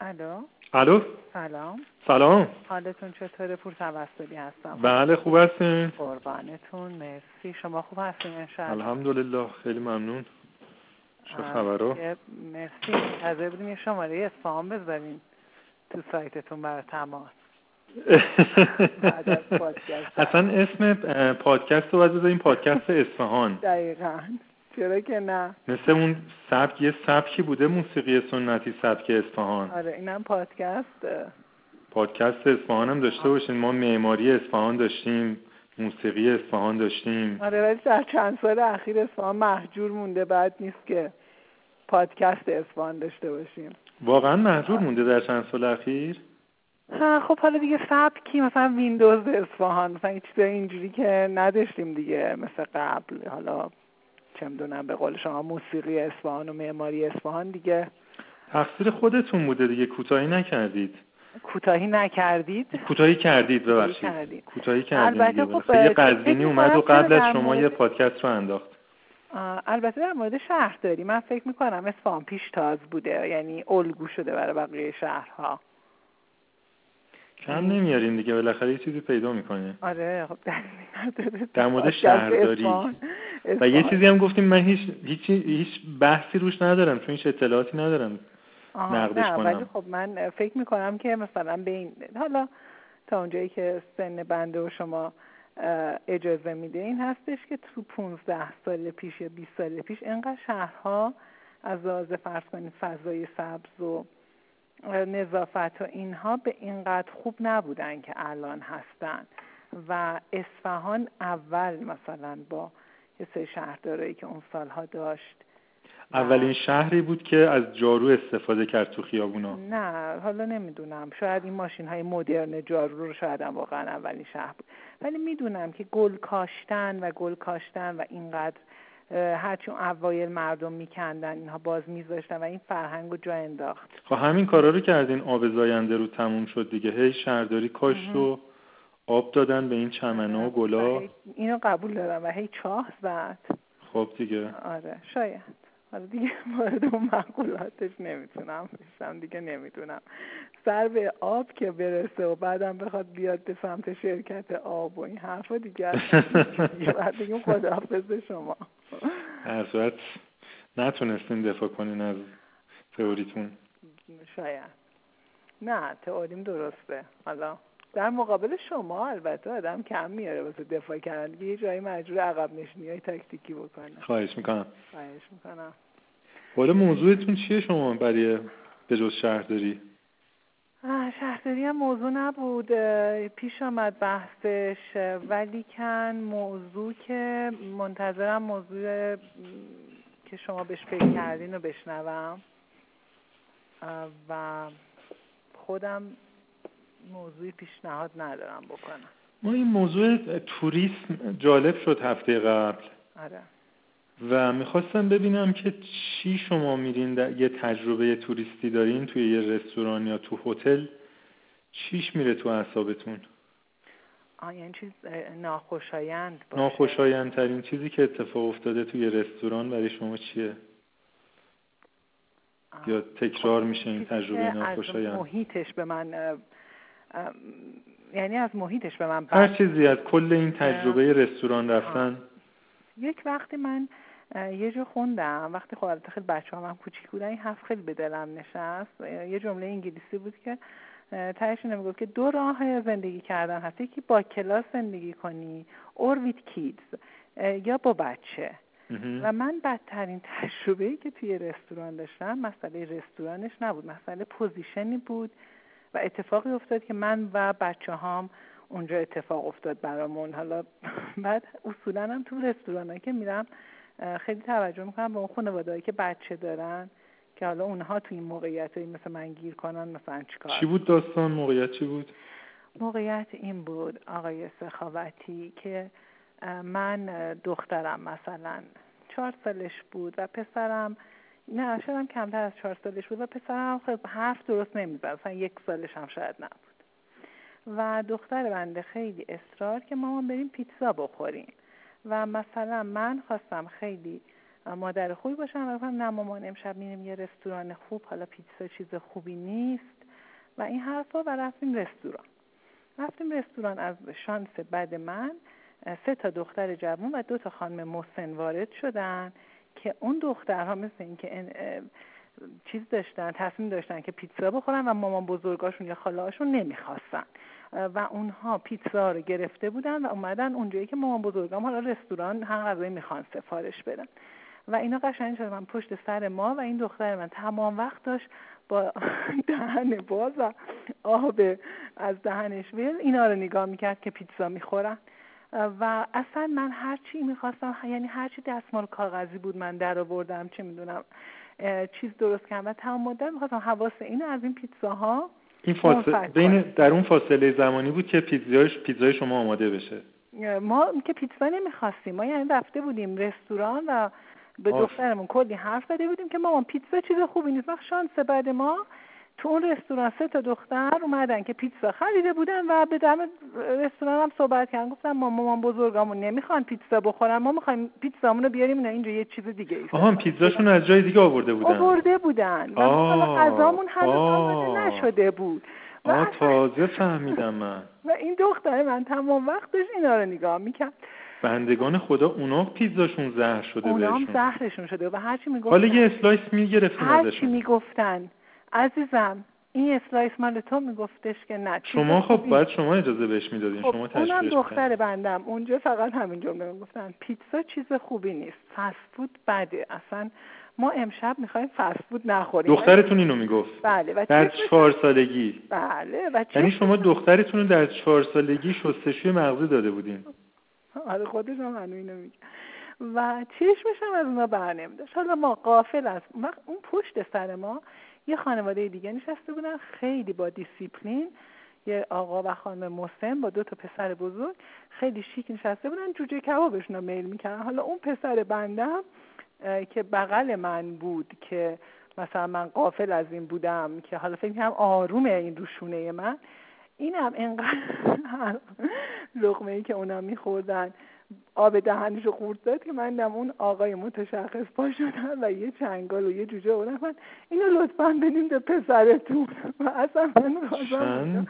الو؟ الو؟ سلام. سلام. حالتون چطوره؟ پور توسلی هستم. بله خوب هستین؟ قربانتون. مرسی. شما خوب هستین انشاءالله؟ الحمدلله خیلی ممنون. چه یه مرسی. منتظر بودیم یه شماره اصفهان بذارین تو سایتتون برای تماس. از اصلا اسم پادکست رو باید بذاریم پادکست اصفهان. دقیقا. چرا که نه؟ مثل اون سبک یه سبکی بوده موسیقی سنتی سبک اصفهان. آره اینم پادکست. پادکست اصفهان هم داشته باشین. ما معماری اصفهان داشتیم موسیقی اصفهان داشتیم. آره ولی در چند سال اخیر اصفهان محجور مونده. بعد نیست که پادکست اصفهان داشته باشیم. واقعا محجور مونده در چند سال اخیر؟ ها خب حالا دیگه سبکی مثلا ویندوز اصفهان. مثلا یه چیزای اینجوری که نداشتیم دیگه مثل قبل. حالا چه می‌دونم به قول شما موسیقی اصفهان و معماری اصفهان دیگه. تقصیر خودتون بوده دیگه. کوتاهی نکردید. کوتاهی نکردید. کوتاهی کردید ببخشید. کوتاهی کردید البته. خب، قزوینی اومد و قبل از شما مورد- یه پادکست رو انداخت. البته در مورد شهرداری من فکر می‌کنم اصفهان پیشتاز بوده یعنی الگو شده برای بقیه شهرها. کم نمیارین دیگه بالاخره یه چیزی پیدا می‌کنه آره خب. در مورد شهرداری. و یه. چیزی هم گفتیم من هیچ هیچ هیچ بحثی روش ندارم چون هیچ اطلاعاتی ندارم نقدش نه کنم. ولی خب من فکر می‌کنم که مثلا به این حالا تا اونجایی که سن بنده و شما اجازه میده این هستش که تو 15 سال پیش یا 20 سال پیش اینقدر شهرها از لحاظ فرض کنید فضای سبز و نظافت و اینها به اینقدر خوب نبودن که الان هستن. و اصفهان اول مثلا با یه سری شهردارایی که اون سالها داشت اولین شهری بود که از جارو استفاده کرد تو خیابونا. نه حالا نمی‌دونم. شاید این ماشین های مدرن جارو رو شاید هم واقعا اولین شهر بود. ولی می‌دونم که گل کاشتن و گل کاشتن و اینقدر اون اوایل مردم میکندن اینها باز میذاشتن و این فرهنگ رو جا انداخت. خب همین کارا رو کردین. آب زاینده رو تموم شد دیگه. هی شهرداری کاشت و آب دادن به این چمنا و گلا. اینو قبول دارم و هی چاه زد. خب دیگه. آره شاید. حالا دیگه وارد اون مقولاتش نمی‌تونم. بشم دیگه نمی‌تونم سر به آب که برسه و بعدم بخواد بیاد به سمت شرکت آب و این حرفا دیگه بعد بگیم خداحافظ شما. در صورت نتونستین دفاع کنین از تئوریتون. شاید. نه تئوریم درسته. حالا در مقابل شما البته آدم کم میاره واسه دفاع کردن. یه جایی مجبور عقب نشینی های تاکتیکی بکنه. خواهش می‌کنم. خواهش می‌کنم. حالا موضوعتون چیه شما برای به جز شهرداری؟ شهرداری هم موضوع نبود. پیش آمد بحثش. ولی کن موضوع که منتظرم موضوع که شما بهش فکر کردین رو بشنوم. و خودم موضوعی پیشنهاد ندارم بکنم. ما این موضوع توریسم جالب شد هفته قبل. آره. و می‌خواستم ببینم که چی شما میرین در یه تجربه توریستی دارین توی یه رستوران یا تو هتل چیش میره تو اعصابتون؟ آه یعنی چیز ناخوشایند باشه. ناخوشایندترین چیزی که اتفاق افتاده توی رستوران برای شما چیه؟ آه. یا تکرار میشه این تجربه که از ناخوشایند؟ محیطش به من یعنی از محیطش به من هر چیزی از کل این تجربه رستوران رفتن. یک وقتی من یه جا خوندم. وقتی خب البته خیلی بچه هم کوچیک بودن این حرف خیلی به دلم نشست. یه جمله انگلیسی بود که تهش اینو می‌گفت که دو راه زندگی کردن هست. یکی با کلاس زندگی کنی or with kids. یا با بچه. و من بدترین تجربه که توی رستوران داشتم مسئله رستورانش نبود مسئله پوزیشنی بود. و اتفاقی افتاد که من و بچه هام اونجا اتفاق افتاد برامون. حالا بعد اصولا هم تو رستوران که میرم خیلی توجه می‌کنم به اون خانوادهایی که بچه دارن که حالا اونها تو این موقعیت مثل من گیر کنن مثلا چیکار چی بود داستان؟ موقعیت چی بود؟ موقعیت این بود آقای سخاوتی که من دخترم مثلا چهار سالش بود و پسرم نه شاید هم کمتر از چهار سالش بود و پسرم خب حرف درست نمی‌زد مثلا یک سالش هم شاید نبود. و دختر بنده خیلی اصرار که مامان بریم پیتزا بخوریم. و مثلا من خواستم خیلی مادر خوبی باشم و نه مامان امشب میریم یه رستوران خوب حالا پیتزا چیز خوبی نیست. و این حرفا و رفتیم رستوران. رفتیم رستوران از شانس بد من سه تا دختر جوان و دو تا خانم مسن وارد شدن که اون دخترها مثل اینکه چیز داشتن تصمیم داشتن که پیتزا بخورن و مامان بزرگاشون یا خالهاشون نمی‌خواستن. و اونها پیتزا رو گرفته بودن و اومدن اونجایی که مامان بزرگام حالا رستوران هم غذایی می‌خوان سفارش بدن. و اینا قشنگ شد. من پشت سر ما و این دختر من تمام وقت داشت با دهن باز و آب از دهنش ویل اینا رو نگاه می‌کرد که پیتزا می‌خورن. و اصلا من هر چی می‌خواستم یعنی هر چی دستمال کاغذی بود من در آوردم چه می‌دونم چیز درست کردم. و تمام مدت می‌خواستم حواس اینو از این پیتزاها این فاصله بین در اون فاصله زمانی بود که پیتزایش پیتزای شما آماده بشه. ما که پیتزا نمی‌خواستیم. ما یعنی رفته بودیم رستوران و به دخترمون کلی حرف زده بودیم که مامان پیتزا چیز خوبی نیست. وقت شانس بعد ما تو اون رستوران سه تا دختر اومدن که پیتزا خریده بودن و به دم رستوران هم صحبت کردن. گفتن ما مامان بزرگامون نمی‌خوان پیتزا بخورن ما می‌خوایم پیتزامون رو بیاریم نه اینجا یه چیز دیگه ایست آها پیتزاشون از جای دیگه آورده بودن. آورده بودن. و غذامون هنوز نشده بود. آه تازه فهمیدم من. و این دختر من تمام وقتش اینا رو نگاه می‌کرد. بندگان خدا اونا پیتزاشون زهر شده اونا هم زهرشون شده و هرچی می‌گفتن. حالا یه slice می‌گرفتیم هرچی می‌گفتن. عزیزم این slice مال تو میگفتش که نه شما خب باید شما اجازه بهش می‌دادین خب شما تشویقش اونم دختر بندم اونجا فقط همین جمله می‌گفتن. پیتزا چیز خوبی نیست فست فود بده. اصلا ما امشب می‌خوایم فست فود نخوریم. دخترتون اینو می‌گفت. بله و در چهار سالگی. بله و یعنی شما دخترتون رو در چهار سالگی شستشوی مغزی داده بودین. آره خودش هم هنو اینو میگه. و چشمش هم از اونا بر نمیداشت. حالا ما قافل از اون پشت سر ما یه خانواده دیگه نشسته بودن خیلی با دیسیپلین. یه آقا و خانم مسلم با دو تا پسر بزرگ خیلی شیک نشسته بودن جوجه کبابشون رو میل می‌کردن. حالا اون پسر بندم که بغل من بود که مثلا من قافل از این بودم که حالا فکر کنم آرومه این روشونه من اینم انقدر لقمه ای که اونا میخوردن. آب دهنشو خورد داد که من دم اون آقای متشخص پا شدم و یه چنگال و یه جوجه بودم من اینو لطفا بدیم به پسرتون. و اصلا من خواستم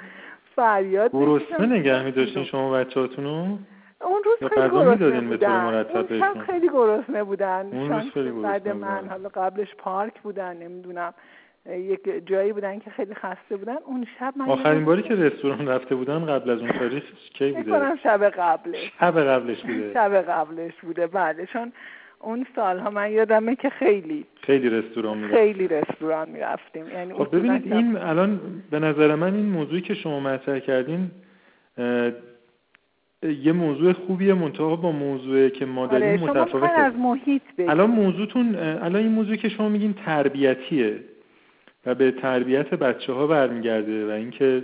فریاد گرسنه نگه می داشتین شما بچه هاتونو؟ اون روز خیلی گرسنه بودن. اون شب خیلی گرسنه بودن. اون روز خیلی بعد من حالا قبلش پارک بودن نمی‌دونم. یک جایی بودن که خیلی خسته بودن. اون شب من آخرین باری که رستوران رفته بودن قبل از اون تاریخ کی بوده؟ کنم شب قبلش. شب قبلش بوده. شب قبلش بوده. بله چون اون سالها من یادمه که خیلی خیلی رستوران می‌رفتیم. خیلی رستوران می‌رفتیم. یعنی خب ببینید این الان به نظر من این موضوعی که شما مطرح کردین یه موضوع خوبیه منتها با موضوعی که ما داریم آره متفاوته. از محیط بگید. الان موضوعتون الان این موضوعی که شما میگین تربیتیه. و به تربیت بچه ها برمیگرده و اینکه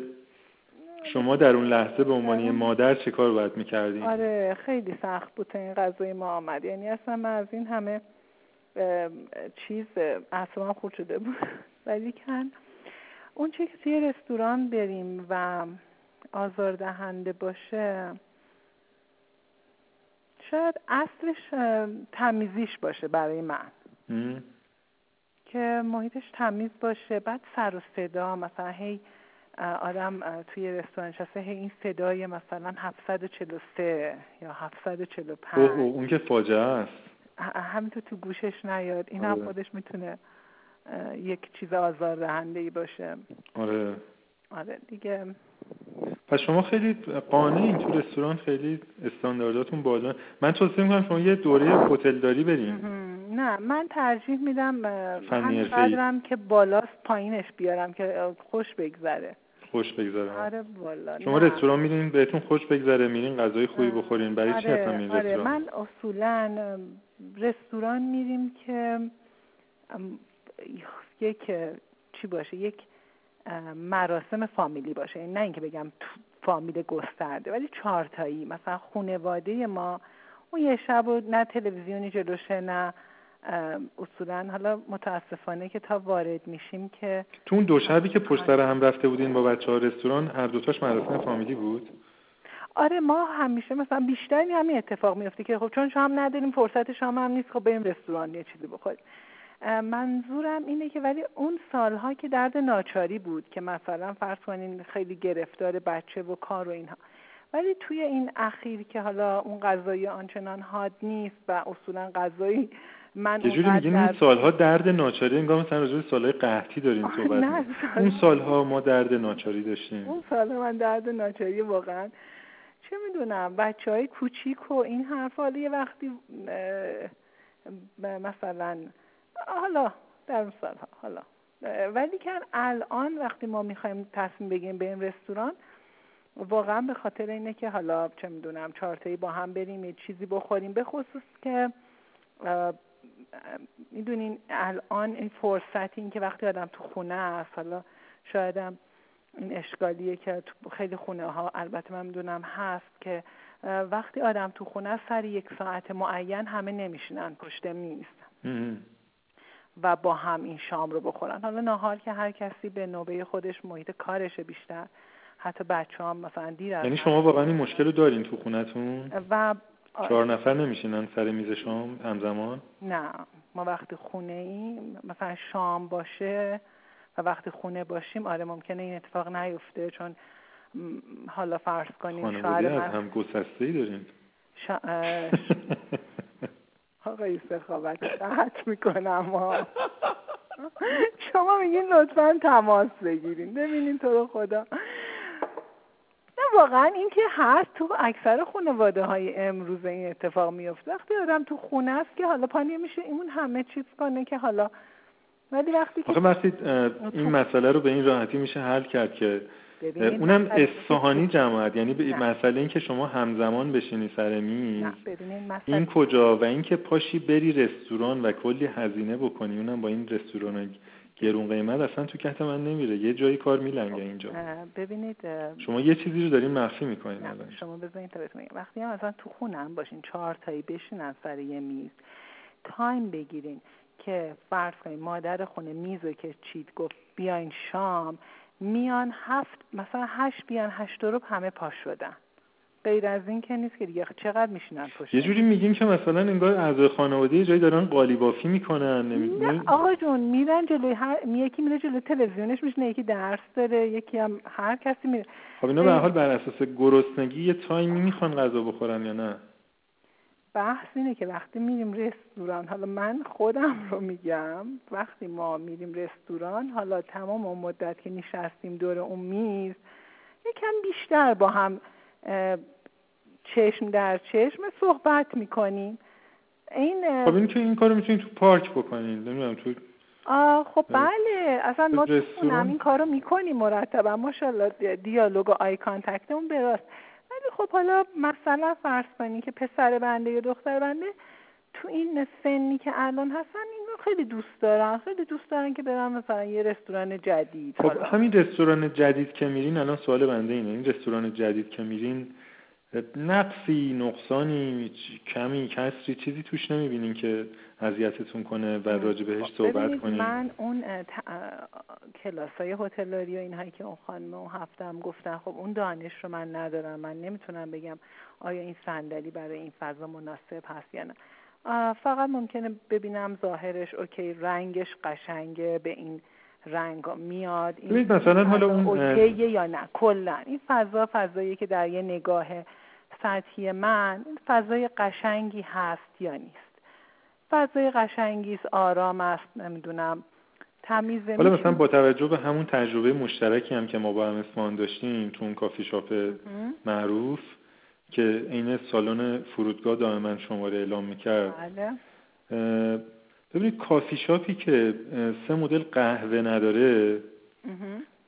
شما در اون لحظه به عنوان مادر چه کار باید می‌کردین؟ آره خیلی سخت بود تا این غذای ما آمد. یعنی اصلا من از این همه چیز اصلا خود شده بود. ولی کن. اون چه که توی رستوران بریم و آزاردهنده باشه شاید اصلش تمیزیش باشه برای من. محیطش تمیز باشه. بعد سر و صدا مثلا هی آدم توی رستوران نشسته هی این صدای مثلا 743 یا 745 اوه اون که فاجعه است. همینطور تو گوشش نیاد. این هم خودش می‌تونه یک چیز آزاردهنده ای باشه. آره. آره دیگه. پس شما خیلی قانعین تو رستوران خیلی استاندارداتون بالا. من توصیه می‌کنم شما یه دوره هتلداری بریم نه من ترجیح میدم همینقدرم که بالاست پایینش بیارم که خوش بگذره. خوش بگذره. آره والا شما رستوران میرین بهتون خوش بگذره میرین غذای خوبی بخورین. برای آره، چی اصلا میرین آره. رستوران؟ من اصولا رستوران میریم که یک چی باشه یک مراسم فامیلی باشه. نه اینکه بگم فامیل گسترده ولی چهارتایی. مثلا خانواده ما اون یه شب و نه تلویزیونی جلوشه نه اصولا حالا متاسفانه که تا وارد میشیم که تو اون دو شبی که پشت سر هم رفته بودین با بچه ها رستوران هر دوتاش مراسم فامیلی بود؟ آره ما همیشه مثلا بیشتر همین اتفاق میفته که خب چون شام نداریم فرصت شام هم نیست خب بریم رستوران یه چیزی بخوریم. منظورم اینه که ولی اون سالها که درد ناچاری بود که مثلا فرض کنین خیلی گرفتار بچه و کار و اینها. ولی توی این اخیر که حالا اون غذایی آنچنان حاد نیست و اصولا غذایی من یه جوری میگین این سالها درد ناچاری انگار مثلا راجع سالهای قحطی دارین صحبت نه اون سالها ما درد ناچاری داشتیم. اون سالها من درد ناچاری واقعا. چه می‌دونم بچه های کوچیک و این حرف حالا یه وقتی مثلا حالا در اون سالها حالا. ولی که الان وقتی ما می‌خوایم تصمیم بگیریم بریم رستوران واقعا به خاطر اینه که حالا چه می‌دونم چهارتایی با هم بریم یه چیزی بخوریم. به خصوص که می‌دونین الان این فرصت این که وقتی آدم تو خونه است حالا شایدم این اشکالیه که تو خیلی خونه ها البته من می‌دونم هست که وقتی آدم تو خونه سر یک ساعت معین همه نمیشینن پشت میز. و با هم این شام رو بخورن. حالا نهار که هر کسی به نوبه خودش محیط کارش بیشتر حتی بچه هم مثلا دیر یعنی شما واقعا این مشکل رو دارین تو خونتون؟ و چهار نفر نمیشینن سر میز شام همزمان؟ نه. ما وقتی خونه ایم مثلا شام باشه و وقتی خونه باشیم آره ممکنه این اتفاق نیفته چون حالا فرض کنیم شاید من... هم گسسته ای دارین شا... آقای سخاوت قطع می‌کنم شما میگین لطفا تماس بگیرین. ببینین تو رو خدا. واقعا این که هست تو اکثر خانواده های امروز این اتفاق میفته وقتی آدم تو خونه است که حالا پانی میشه اون همه چیز کنه که حالا. ولی وقتی که وقتی این مسئله رو به این راحتی میشه حل کرد که اونم اصفهانی جماعت یعنی به مسئله این که شما همزمان بشینی سر میز این کجا و اینکه پاشی بری رستوران و کلی هزینه بکنی اونم با این رستوران گرون قیمت اصلا تو کت من نمیره. یه جایی کار میلنگه اینجا. ببینید شما یه چیزی رو دارین مخفی می‌کنین شما بزنین تا وقتی هم مثلا تو خونم باشین چهار تایی بشینن سر یه میز time بگیرین که فرض کنید مادر خونه میز که چید گفت بیاین شام میان هفت مثلا هشت بیان هشت رو همه پاش شدن. غیر از این که نیست که دیگه چقدر میشینن پشت یه جوری میگیم که مثلا انگار اعضای خانواده یه جایی دارن قالی بافی می‌کنن نه آقا جون میرن جلوی هر یکی میره جلوی تلویزیونش میشینه یکی درس داره یکی هم هر کسی میره. خب اینا به حال بر اساس گرسنگی یه time ی می‌خوان غذا بخورن یا نه؟ بحث اینه که وقتی میریم رستوران حالا من خودم رو میگم وقتی ما میریم رستوران حالا تمام اون مدت که نشستیم دور اون میز یکم بیشتر با هم چشم در چشم صحبت می‌کنیم. این خب این که این کارو می‌تونید تو پارک بکنین نمی‌دونم تو آه خب بله اصلا ما تو این کارو می‌کنیم مرتبا ماشاءالله دیالوگ و آی کانتکتمون براست ولی خب حالا مثلا فرض کنی که پسر بنده یا دختر بنده تو این سنی که الان هستن اینو خیلی دوست دارن. خیلی دوست دارن که برن مثلا یه رستوران جدید. خب همین رستوران جدید که میرین الان سوال بنده اینه. این رستوران جدید که میرین نقصی نقصانی کمی کسری چیزی توش نمی‌بینین که اذیتتون کنه و راجع بهش خب، صحبت کنین. من اون کلاس های هتلداری و اینهایی که اون خانم اون هفتم گفتن خب اون دانش رو من ندارم. من نمی‌تونم بگم آیا این صندلی برای این فضا مناسب هست یا نه. فقط ممکنه ببینم ظاهرش اوکی رنگش قشنگه به این رنگ میاد این مثلا حالا اون اوکیه یا نه. کلا. این فضا فضایی که در یه نگاه سطحی من فضای قشنگی هست یا نیست؟ فضای قشنگی است آرام است نمی‌دونم. تمیز حالا مثلا با توجه به همون تجربه مشترکی هم که ما با هم اسمان داشتیم تو اون کافی شاپ معروف که این سالن فرودگاه دائما شماره اعلام می‌کرد. بله. ببینید کافی شاپی که سه مدل قهوه نداره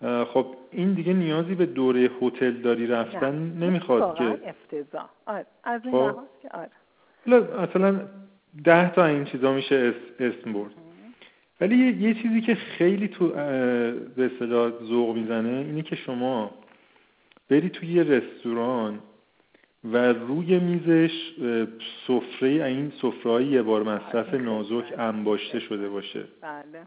خب این دیگه نیازی به دوره هتل داری رفتن نمی‌خواد که افتضاح. آره از این خب. که آره. مثلا ده تا این چیزا میشه اسم برد. ولی یه،, چیزی که خیلی تو به اصطلاح ذوق می‌زنه اینه که شما بری توی یه رستوران و روی میزش سفره این سفره یه بار مصرف نازک انباشته شده باشه. بله.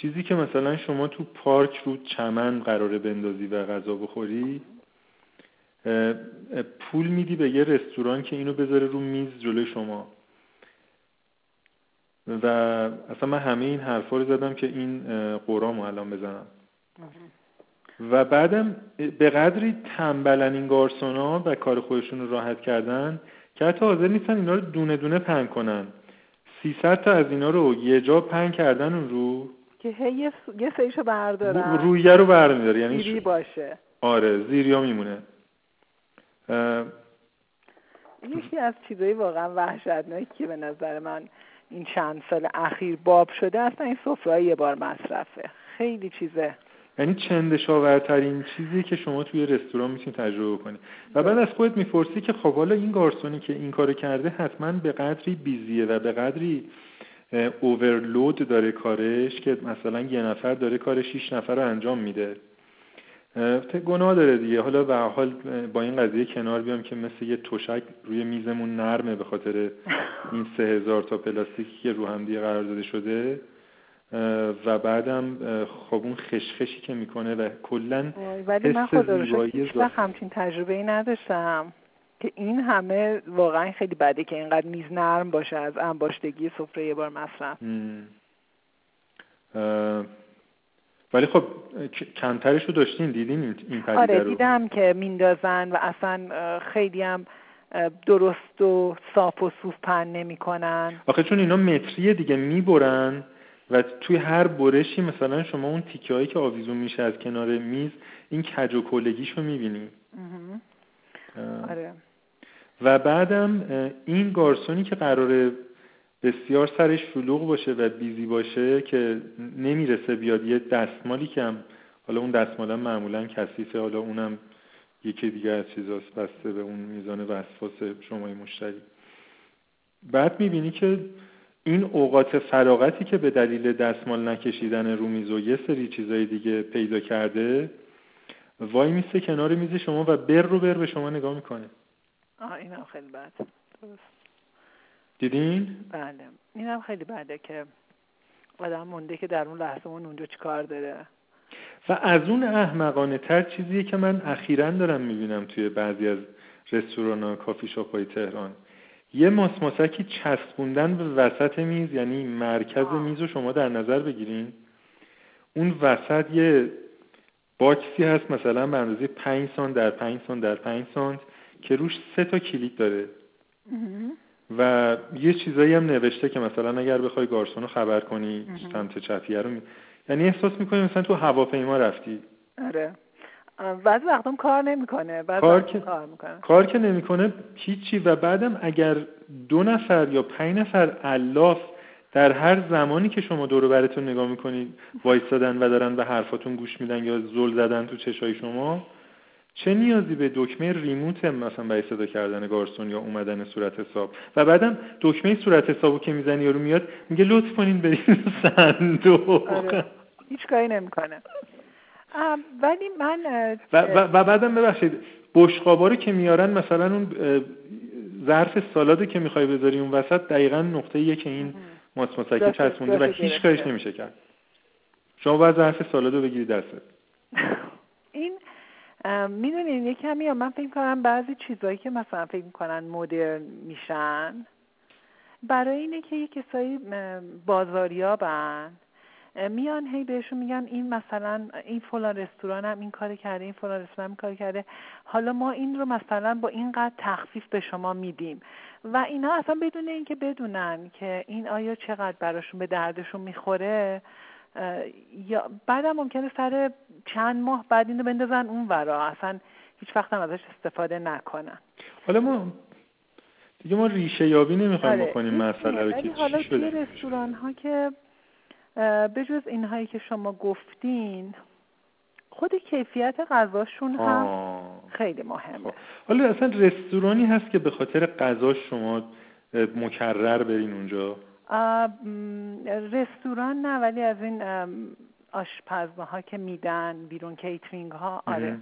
چیزی که مثلا شما تو پارک رو چمن قراره بندازی و غذا بخوری پول میدی به یه رستوران که اینو بذاره رو میز جلوی شما. و اصلا من همه این حرفا رو زدم که این قرامو الان بزنم. و بعدم به قدری تنبلن این گارسونا و کار خودشون رو راحت کردن که حتی حاضر نیستن اینا رو دونه دونه پن کنن. 300 تا از اینا رو یه جا پن کردن اون رو. که هی یه سریشو بردارن. رویه رو برمیداره یعنی زیری باشه. آره زیریا میمونه. یکی از چیزایی واقعا وحشتناکی که به نظر من این چند سال اخیر باب شده اصلا این سفره یه بار مصرفه. خیلی چیزه. یعنی چندشاورترین چیزی که شما توی رستوران می‌تونید تجربه کنید و بعد از خودت می‌پرسی که خب حالا این گارسونی که این کارو کرده حتما به قدری بیزیه و به قدری اوورلود داره کارش که مثلا یه نفر داره کار 6 نفر رو انجام میده. گناه داره دیگه. حالا به حال با این قضیه کنار بیام که مثل یه تشک روی میزمون نرمه به خاطر این سه هزار تا پلاستیکی که رو هم دیگه قرار داده شده. و بعدم خب اون خشخشی که می‌کنه و کلا ولی من خدا رو همچین تجربه ای نداشتم. که این همه واقعا خیلی بده که اینقدر میز نرم باشه از انباشتگی سفره یه بار مصرف. ولی خب کمترش رو داشتین دیدین این پدیده آره دیدم که میندازن و اصلا خیلی هم درست و صاف و صوف پن نمی‌کنن. آخه چون اینا متریه دیگه می‌برن و توی هر برشی مثلا شما اون تیکه هایی که آویزون میشه از کنار میز این کج و کلگیش رو می‌بینی. آره. و بعدم این گارسونی که قراره بسیار سرش شلوغ باشه و بیزی باشه که نمی‌رسه بیاد یه دستمالی که هم حالا اون دستمال هم معمولا کثیفه حالا اونم یکی دیگه از چیزاست بسته به اون میزان وسواس شمای مشتری. بعد می‌بینی که این اوقات فراغتی که به دلیل دستمال نکشیدن رو میز و یه سری چیزای دیگه پیدا کرده وای میسته کنار میز شما و بر رو بر به شما نگاه می‌کنه. آه اینم خیلی بد درست. دیدین؟ بله. اینم خیلی بده که آدم مونده که در اون لحظه اون اونجا چیکار داره. و از اون احمقانه تر چیزیه که من اخیرا دارم می‌بینم توی بعضی از رستوران ها کافی شاپ های تهران. یه ماسماسکی چسبوندن به وسط میز یعنی مرکز آه. میز رو شما در نظر بگیرین. اون وسط یه باکسی هست مثلا به اندازه 5 سانت در 5 سانت در 5 سانت. که روش سه تا کلید داره. و یه چیزایی هم نوشته که مثلا اگر بخوای گارسون رو خبر کنی سمت چپیه رو می... یعنی احساس می‌کنی مثلا تو هواپیما رفتی. آره. بعضی وقتم کار نمی‌کنه کار که کار می‌کنه. کار که نمی‌کنه هیچی. و بعدم اگر دو نفر یا پنج نفر الاف در هر زمانی که شما دور براتون نگاه می‌کنید وایستادن و دارن به حرفاتون گوش میدن یا زل زدن تو چشای شما چه نیازی به دکمه ریموت مثلا برای صدا کردن گارسون یا اومدن صورت حساب؟ و بعدم دکمه صورت حسابو که می‌زنی یارو میاد میگه لطف کنین برین صندوق. آره. هیچ کاری نمی‌کنه. ولی من و, و, و بعدم ببخشید بشقابا رو که میارن مثلا اون ظرف سالادو که می‌خوای بذاری اون وسط دقیقا نقطه یه که این ماس مسکی چسبونده و هیچ کارش نمیشه کرد. شما باید ظرف سالادو بگیری دستت. می‌دونین یه کمی من فکر کنم بعضی چیزایی که مثلا فکر می‌کنن مدرن میشن برای اینه که یه کسایی بازاریابن میان هی بهشون میگن این مثلا این فلان رستوران هم این کار کرده این فلان رستوران هم کار کرده. حالا ما این رو مثلا با اینقدر تخفیف به شما میدیم. و اینا اصلا بدون اینکه بدونن که این آیا چقدر براشون به دردشون می‌خوره یا بعدم ممکنه سر چند ماه بعد اینو بندازن اون ورا. اصلا هیچ وقت هم ازش استفاده نکنن. حالا ما دیگه ما ریشه یابی نمی‌خوایم آره. بکنیم مسئله رو. که حالا توی رستوران ها که به جز اینهایی که شما گفتین خود کیفیت غذاشون هم خیلی مهمه. خب. حالا اصلا رستورانی هست که به خاطر غذاش شما مکرر برین اونجا؟ رستوران نه ولی از این آشپزه ها که میدن بیرون کیترینگ ها آره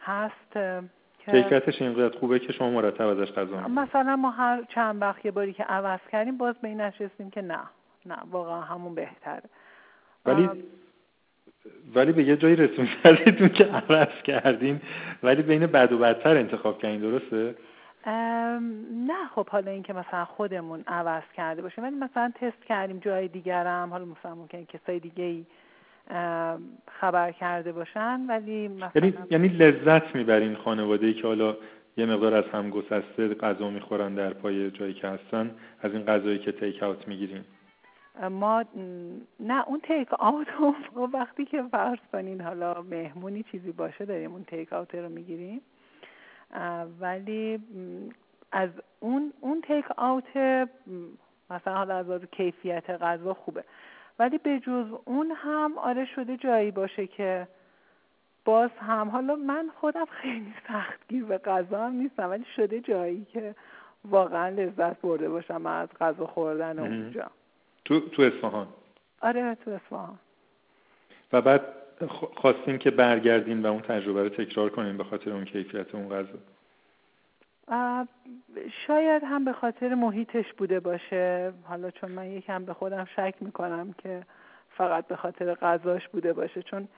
هست که کیفیتش اینقدر خوبه که شما مرتب ازش غذا مثلا ما هر چند وقت یه باری که عوض کردیم باز به این نشستیم که نه نه واقعا همون بهتره. ولی ولی به یه جایی رسوندتون که عوض کردین ولی بین بد و بدتر انتخاب کردین درسته؟ نه خب حالا اینکه مثلا خودمون عوض کرده باشیم. ولی مثلا تست کردیم جای دیگرم حالا مثلا ممکن کسای دیگه ای خبر کرده باشن ولی مثلا یعنی یعنی لذت می‌برین خانواده ای که حالا یه مقدار از هم گسسته غذا می‌خورن در پای جایی که هستن از این غذایی که تیک اوت می‌گیرین. ما نه اون تیک آوت رو وقتی که فرض کنین حالا مهمونی چیزی باشه داریم اون تیک آوت رو می‌گیریم. ولی از اون اون تیک آوت مثلا حالا از کیفیت غذا خوبه. ولی به جز اون هم آره شده جایی باشه که باز هم حالا من خودم خیلی سختگیر به غذا هم نیستم ولی شده جایی که واقعا لذت برده باشم از غذا خوردن اونجا. تو تو اصفهان؟ آره تو اصفهان. و بعد خواستین که برگردین و اون تجربه رو تکرار کنین به خاطر اون کیفیت اون غذا. شاید هم به خاطر محیطش بوده باشه. حالا چون من یکم به خودم شک می‌کنم که فقط به خاطر غذاش بوده باشه. چون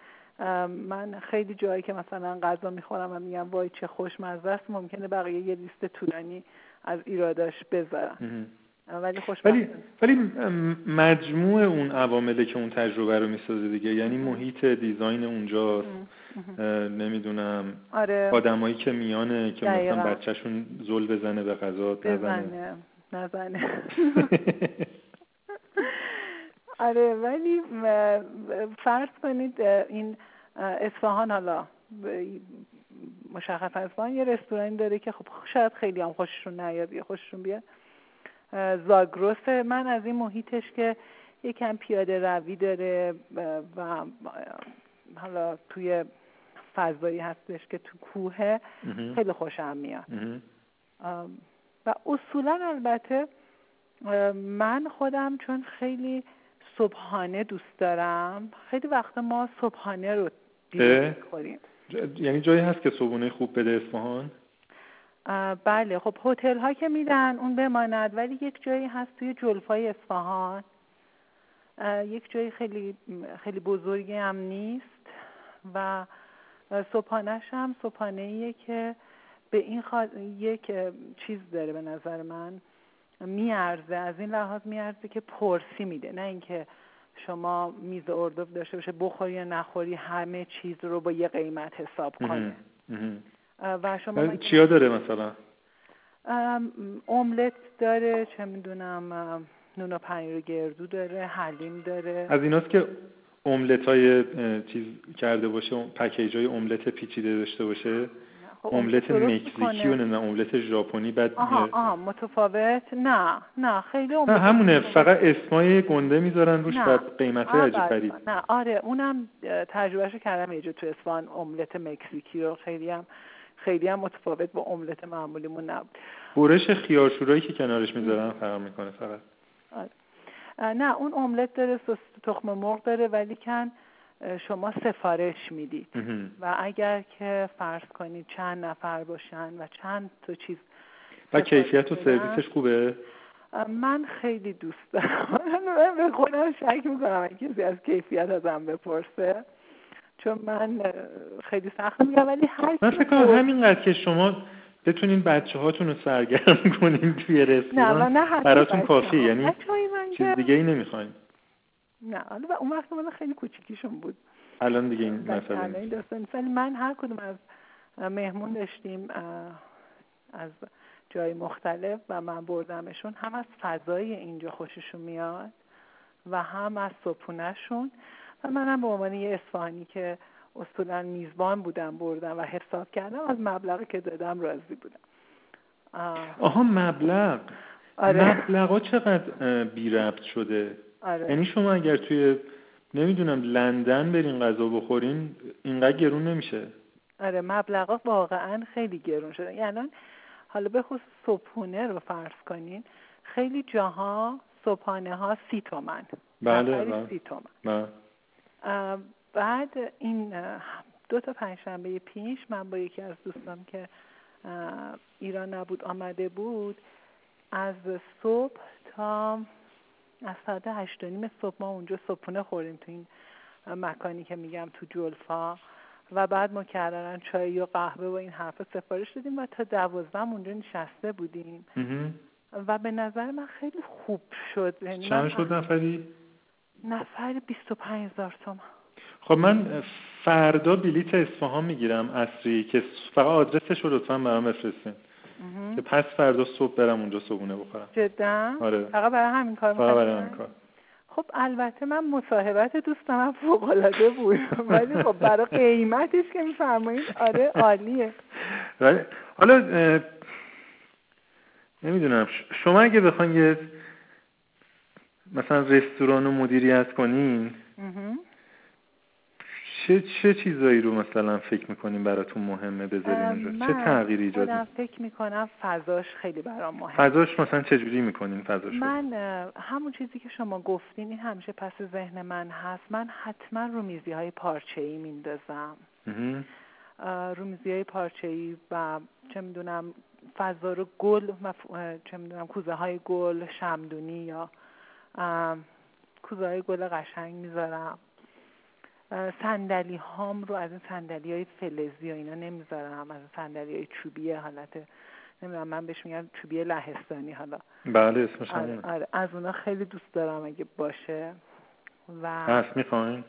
من خیلی جایی که مثلا غذا می‌خورم و میگم وای چه خوشمزه است ممکنه بقیه یه لیست طولانی از ایراداش بذارم. ولی ولی ولی مجموع اون عواملی که اون تجربه رو می‌سازه دیگه یعنی محیط دیزاین اونجاست. نمی‌دونم. آره. آدمایی که میانه که مثلا بچهشون زل بزنه به غذا نزنه. نزنه. آره ولی فرض کنید این اصفهان حالا مشخصا اصفهان یه رستورانی داره که خب شاید خیلی هم خوششون نیاد یا خوششون بیاد. زاگروس من از این محیطش که یکم پیاده روی داره و حالا توی فضایی هستش که تو کوه خیلی خوشم میاد. و اصولا البته من خودم چون خیلی صبحانه دوست دارم خیلی وقت ما صبحانه رو دیگه خوریم یعنی جایی هست که صبحونه خوب بده اصفهان؟ بله. خب هتل ها که میدن اون بماند ولی یک جایی هست توی جلفای اصفهان. یک جایی خیلی خیلی بزرگی هم نیست و صبحانهش هم صبحانه که به این خوا... یک چیز داره به نظر من. میارزه از این لحاظ میارزه که پرسی میده. نه اینکه شما میز اردو داشته باشه بخوری یا نخوری همه چیز رو با یه قیمت حساب کنه. و شما چیا داره مثلا؟ املت داره چه می‌دونم نون و پنیر گردو داره حلیم داره. از ایناست که املت های چیز کرده باشه پکیج های املت پیچیده داشته باشه. خب املت مکزیکی و نه املت ژاپنی بعد آها آها متفاوت. نه نه خیلی املت نه همونه فقط اسمای گنده می‌ذارن روش بعد قیمت های عجیب غریب. نه آره اونم تجربهشو کردم یه تو اسفان املت مکزیکی رو خیلی هم خیلی هم متفاوت با املت معمولیمون نبود. برش خیارشورایی که کنارش می‌ذارن فرق می‌کنه فقط. آره. نه اون املت داره تخم مرغ داره ولی کن شما سفارش می‌دید. و اگر که فرض کنید چند نفر باشن و چند تا چیز و کیفیت و سرویسش خوبه؟ من خیلی دوست دارم. من به خودم شک می‌کنم کسی از کیفیت ازم بپرسه. چون من خیلی سخت میگم ولی هر من فکر کنم همینقدر که شما بتونین بچه هاتون رو سرگرم کنین توی رستوران نه براتون کافی یعنی چیز دیگه ای نمی‌خواین. نه حالا اون وقت من خیلی کوچیکیشون بود. الان دیگه این مثلا مثلا من هر کدوم از مهمون داشتیم از جای مختلف و من بردمشون هم از فضای اینجا خوششون میاد و هم از صبحونهشون. و منم به عنوان یه اصفهانی که اصولا میزبان بودم بردم و حساب کردم از مبلغی که دادم راضی بودم. آها مبلغ. آره. مبلغ ها چقدر بی ربط شده؟ آره. یعنی شما اگر توی نمی‌دونم لندن برین غذا بخورین اینقدر گرون نمیشه؟ آره مبلغ واقعا خیلی گرون شده. یعنی حالا به خصوص صبحونه رو فرض کنین خیلی جاها صبحانه ها سی تومن. بله بله. سی تومن. بله. بعد این دو تا پنجشنبه پیش من با یکی از دوستان که ایران نبود آمده بود از صبح تا از ساعت هشت نیم صبح ما اونجا صبحونه خوردیم تو این مکانی که میگم تو جلفا و بعد ما کردن چای و قهوه و این حرفا سفارش دادیم و تا دوازدهم اونجا نشسته بودیم. و به نظر من خیلی خوب شد. یعنی چند شد نفری؟ نفر 25 هزار تومن. خب من فردا بلیت اصفهان می‌گیرم اصری که فقط آدرسش رو لطفا برام بفرستین. که پس فردا صبح برم اونجا صبحونه بخورم. جدا؟ آره. فقط برای همین کار فقط برای همین کار. خب البته من مصاحبت دوستم هم فوق العاده بود. ولی خب برای قیمتش که میفرمایید آره عالیه. حالا نمی‌دونم شما اگه بخواین یه مثلا رستوران رو مدیریت کنین چه چه چیزایی رو مثلا فکر می‌کنیم براتون مهمه بذاریم اونجا چه تغییری ایجاد من فکر می‌کنم فضاش خیلی برام مهمه. فضاش مثلا چه جوری می‌کنین فضاش من همون چیزی که شما گفتین این همیشه پس ذهن من هست. من حتما رومیزی های پارچه ای میندازم رومیزی های پارچه ای و چه می‌دونم فضا رو گل چه می‌دونم کوزه های گل شمدونی یا کوزه گل قشنگ می‌ذارم. صندلی هام رو از این صندلی های فلزی و اینا نمی‌ذارم از صندلی های چوبی حالت نمی‌دونم من بهش میگم چوبی لهستانی حالا. بله اسمش آره, آره از اونا خیلی دوست دارم اگه باشه. و هست می‌خواین؟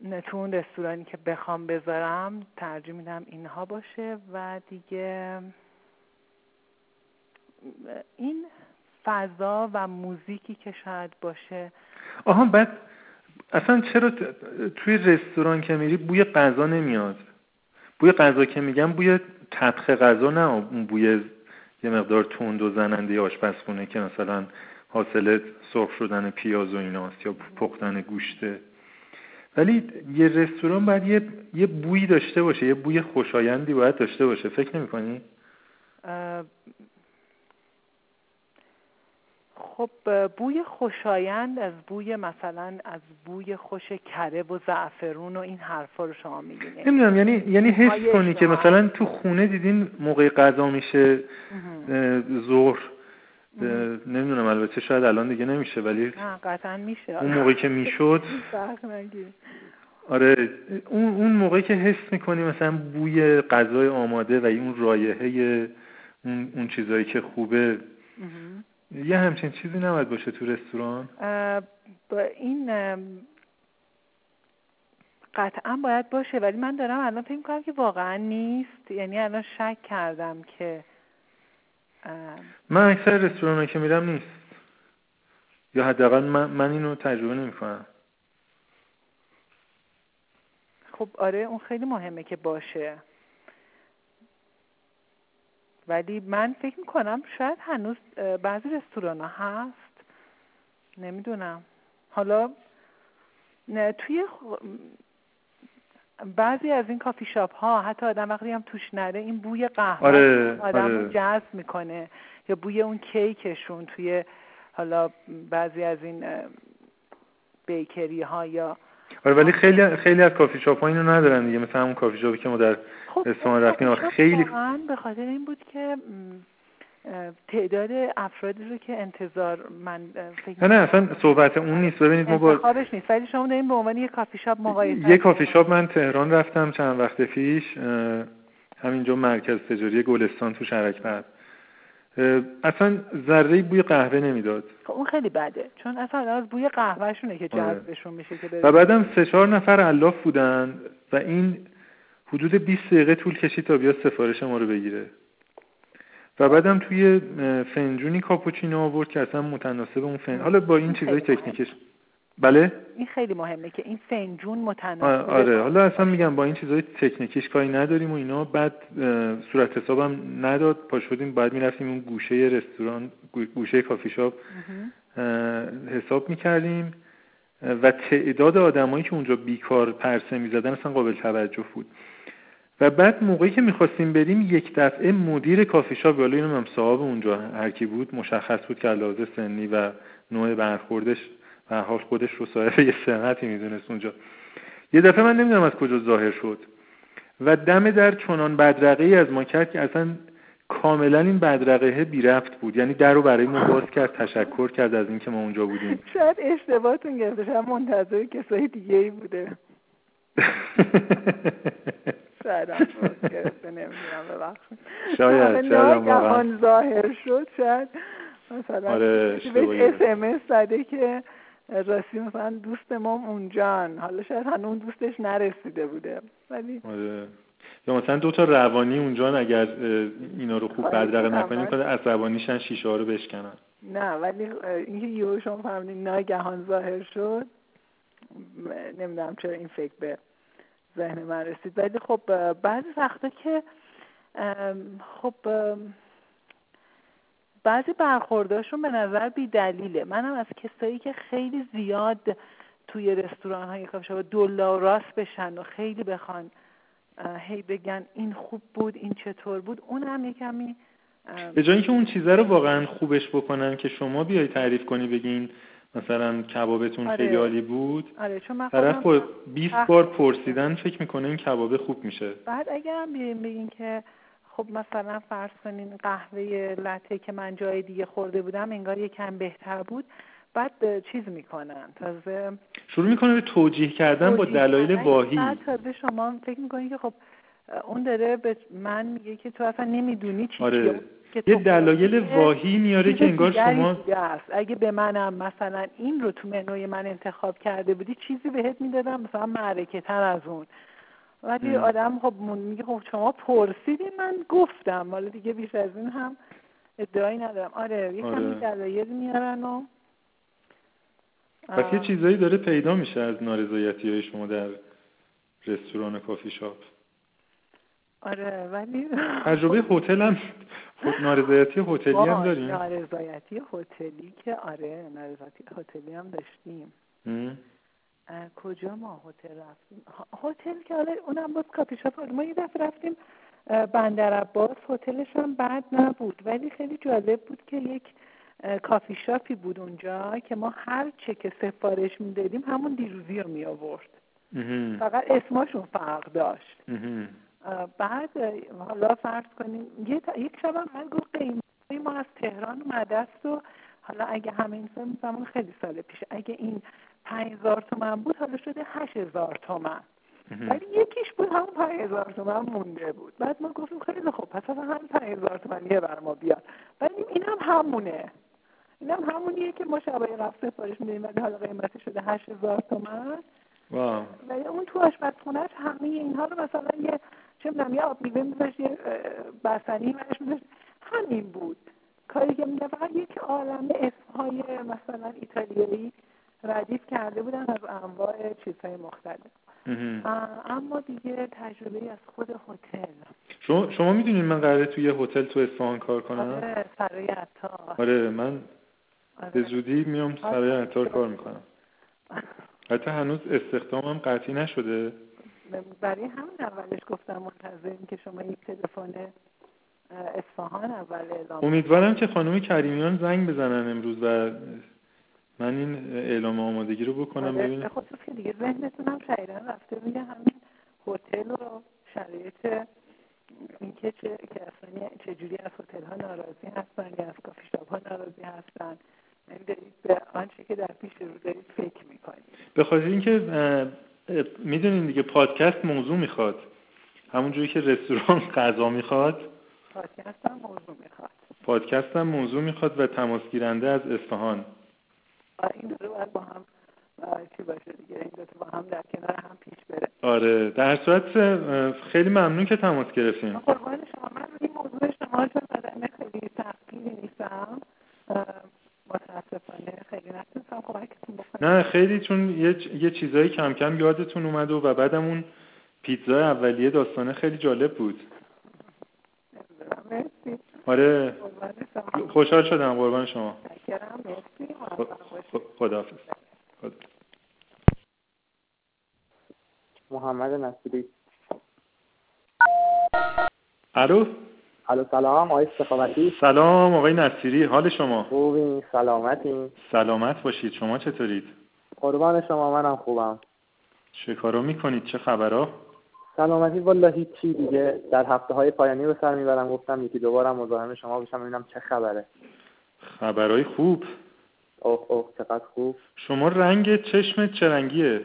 نه تو اون رستورانی که بخوام بذارم ترجیح میدم اینها باشه. و دیگه این فضا و موزیکی که شاید باشه. آها بعد اصلا چرا توی رستوران که میری بوی غذا نمیاد؟ بوی غذا که میگم بوی طبخ غذا نه اون بوی یه مقدار تند و زننده آشپزخونه که مثلا حاصل سرخ شدن پیاز و ایناست یا پختن گوشته ولی یه رستوران باید یه, یه بویی داشته باشه یه بوی خوشایندی باید داشته باشه. فکر نمی کنی؟ خب بوی خوشایند از بوی مثلا از بوی خوش کره و زعفرون و این حرفا رو شما میگین نمی‌دونم یعنی یعنی حس کنی که مثلا تو خونه دیدین موقع غذا میشه ظهر. نمی‌دونم البته شاید الان دیگه نمیشه ولی قطعا میشه. اون موقعی که می‌شد. آره اون اون موقعی که حس می‌کنی مثلا بوی غذای آماده و اون رایحه اون اون چیزایی که خوبه. یه همچین چیزی نباید باشه تو رستوران؟ با این قطعا باید باشه ولی من دارم الان فکر کنم که واقعا نیست. یعنی الان شک کردم که من اکثر رستوران که میرم نیست. یا حداقل من, من اینو تجربه نمی کنم خب آره اون خیلی مهمه که باشه. ولی من فکر می‌کنم شاید هنوز بعضی رستوران ها هست نمی‌دونم حالا نه توی بعضی از این کافی شاپ ها حتی آدم وقتی هم توش نره این بوی قهوه آره، آدم آره. رو جذب می‌کنه یا بوی اون کیکشون توی حالا بعضی از این bakery ها یا آره ولی خیلی خیلی از کافی شاپ ها اینو ندارن دیگه. مثلا همون کافی شاپی که ما در خب اصفهان رفتیم خیلی به خاطر این بود که تعداد افرادی رو که انتظار من فکر نه نه اصلا صحبت اون نیست. ببینید ما با نیست. ولی شما دارین به عنوان یه کافی شاپ مقایسه یه کافی شاپ من تهران رفتم چند وقت پیش همینجا مرکز تجاری گلستان تو شرک بعد اصلا ذره بوی قهوه نمی‌داد. خب اون خیلی بده چون اصلا از بوی قهوهشونه که آره. جذبشون میشه که و بعدم سه چهار نفر علاف بودن و این حدود 20 دقیقه طول کشید تا بیاد سفارش ما رو بگیره. و بعدم توی فنجونی کاپوچینو آورد که اصلا متناسب اون فن حالا با این چیزای تکنیکش بله؟ این خیلی مهمه که این فنجون متناسب آره. حالا اصلا میگم با این چیزای تکنیکیش کاری نداریم و اینا. بعد صورت حسابم نداد. پا شدیم بعد می‌رفتیم اون گوشه رستوران گوشه کافی شاپ. حساب می‌کردیم. و تعداد آدمایی که اونجا بیکار پرسه می‌زدن اصلا قابل توجه بود. و بعد موقعی که می‌خواستیم بریم یک دفعه مدیر کافی شاپ ولی اینم صاحب اونجا هر کی بود مشخص بود که علاوه سنی و نوع برخوردش و حال خودش رو صاحب یه سمتی می‌دونست اونجا. یه دفعه من نمی‌دونم از کجا ظاهر شد. و دم در چنان بدرقه از ما کرد که اصلا کاملا این بدرقه بی رفت بود. یعنی در رو برای ما باز کرد تشکر کرد از اینکه ما اونجا بودیم. شاید اشتباهتون گرفته شاید منتظر کسای دیگه ای بوده. شاید شاید شاید ظاهر شد شاید مثلا آره بهش اس زده که راستی مثلا دوست ما اونجان. حالا شاید هنوز اون دوستش نرسیده بوده. ولی آره. یا مثلا دو تا روانی اونجا اگر اینا رو خوب بدرقه نکنیم کنه از روانیشن شیشه ها رو بشکنن. نه ولی اینکه یهو شما فهمیدین ناگهان ظاهر شد نمی‌دونم چرا این فکر به ذهن من رسید. ولی خب بعضی وقتا که خب بعضی برخورداشون به نظر بی دلیله منم از کسایی که خیلی زیاد توی رستوران های کافی دلا و راست بشن و خیلی بخوان هی بگن این خوب بود این چطور بود اون هم یه کمی به جای اینکه اون چیزه رو واقعا خوبش بکنن که شما بیای تعریف کنی بگین مثلا کبابتون آره. خیلی عالی بود. آره چون طرف 20 بار پرسیدن فکر می‌کنه این کبابه خوب میشه. بعد اگر هم بیایم بگین که خب مثلا فرض کنین قهوه لطه که من جای دیگه خورده بودم انگار یکم بهتر بود. بعد چیز می‌کنن. تازه شروع می‌کنه به توجیه کردن با دلایل واهی. بعد تازه شما فکر می‌کنید که خب اون داره به من میگه که تو اصلا نمی‌دونی چی آره. یه دلایل واهی میاره که انگار شما است. اگه به منم مثلا این رو تو منوی من انتخاب کرده بودی چیزی بهت می‌دادم مثلا معرکه تر از اون. ولی آدم خب میگه خب شما پرسیدی من گفتم. حالا دیگه بیش از این هم ادعایی ندارم. آره یه آره. دلایل میارن و پس یه چیزایی داره پیدا میشه از نارضایتی های شما در رستوران کافی شاپ. آره ولی تجربه هتل هم نارضایتی هتلی هم داریم. نارضایتی هتلی که آره نارضایتی هتلی هم داشتیم. کجا ما هتل رفتیم؟ هتل که حالا اونم باز کافی شاپ ما یه دفعه رفتیم بندر عباس. هتلش هم بد نبود ولی خیلی جالب بود که یک کافی شاپی بود اونجا که ما هر چه که سفارش می‌دادیم همون دیروزی رو می آورد فقط اسماشون فرق داشت. بعد حالا فرض کنیم یک شب هم من گفت قیمتی ما از تهران اومده است و حالا اگه همه این سال خیلی سال پیش اگه این پنج هزار تومن بود حالا شده هشت هزار تومن ولی یکیش بود همون پنج هزار تومن مونده بود. بعد ما گفتیم خیلی خوب پس اصلا همون پنج هزار تومنیه بر ما بیاد. ولی اینم همونه. اینم همونیه که ما شبای قبل سفارش میدیم ولی حالا قیمتش شده هشت هزار تومن ولی اون تو آشپزخونهش همه اینها رو مثلا یه چه می‌دونم یه آب میوه میذاشت یه بسنی منش میذاشت همین بود. کاری که میگه فقط یک عالم اسمهای مثلا ایتالیایی ردیف کرده بودن از انواع چیزهای مختلف. اما دیگه تجربه از خود هتل. شما شما می‌دونید من قراره توی هتل تو اصفهان کار کنم؟ آره سرای عطار. آره من آره. به زودی میام سرای عطار کار می‌کنم. حتی هنوز استخدامم قطعی نشده. برای همین اولش گفتم منتظریم که شما یک تلفن اصفهان اول اعلام امیدوارم که خانم کریمیان زنگ بزنن امروز و من این اعلام آمادگی رو بکنم آره، ببینیم خصوص که دیگه ذهنتون هم رفته میگه همین هتل و شرایط اینکه چه که اصلا چجوری از هتل ها ناراضی هستن یا از کافی شاپ ها ناراضی هستن. یعنی دارید به آنچه که در پیش رو دارید فکر می‌کنید. به خاطر اینکه می‌دونین دیگه پادکست موضوع می‌خواد. همونجوری که رستوران غذا می‌خواد. پادکست هم موضوع می‌خواد. پادکست هم موضوع می‌خواد و تماس گیرنده از اصفهان. این دو باید با هم چی باشه دیگه این دو با هم در کنار هم پیش بره. آره در صورت خیلی ممنون که تماس گرفتیم قربان شما من این موضوع شما چون آدم خیلی تفکیری نیستم متاسفانه خیلی نتونستم کمکتون بکنم. نه خیلی چون یه, یه چیزایی کم کم یادتون اومد و, و بعدم اون پیتزا اولیه داستانه خیلی جالب بود. مرسی. آره. خوشحال شدم قربان شما. خداحافظ. محمد نصیری. الو؟ الو سلام. آقای سخاوتی. سلام آقای نصیری. حال شما؟ خوبی سلامتی سلامت باشید. شما چطورید؟ قربان شما. منم خوبم. چه کارو می‌کنید. چه خبرها؟ سلامتی والا هیچی دیگه. در هفته های پایانی به سر می‌برم گفتم یکی دوبارم مزاحم شما بشم ببینم چه خبره. خبرهای خوب. اوه اوه چقدر خوب. شما رنگ چشمت چه رنگیه؟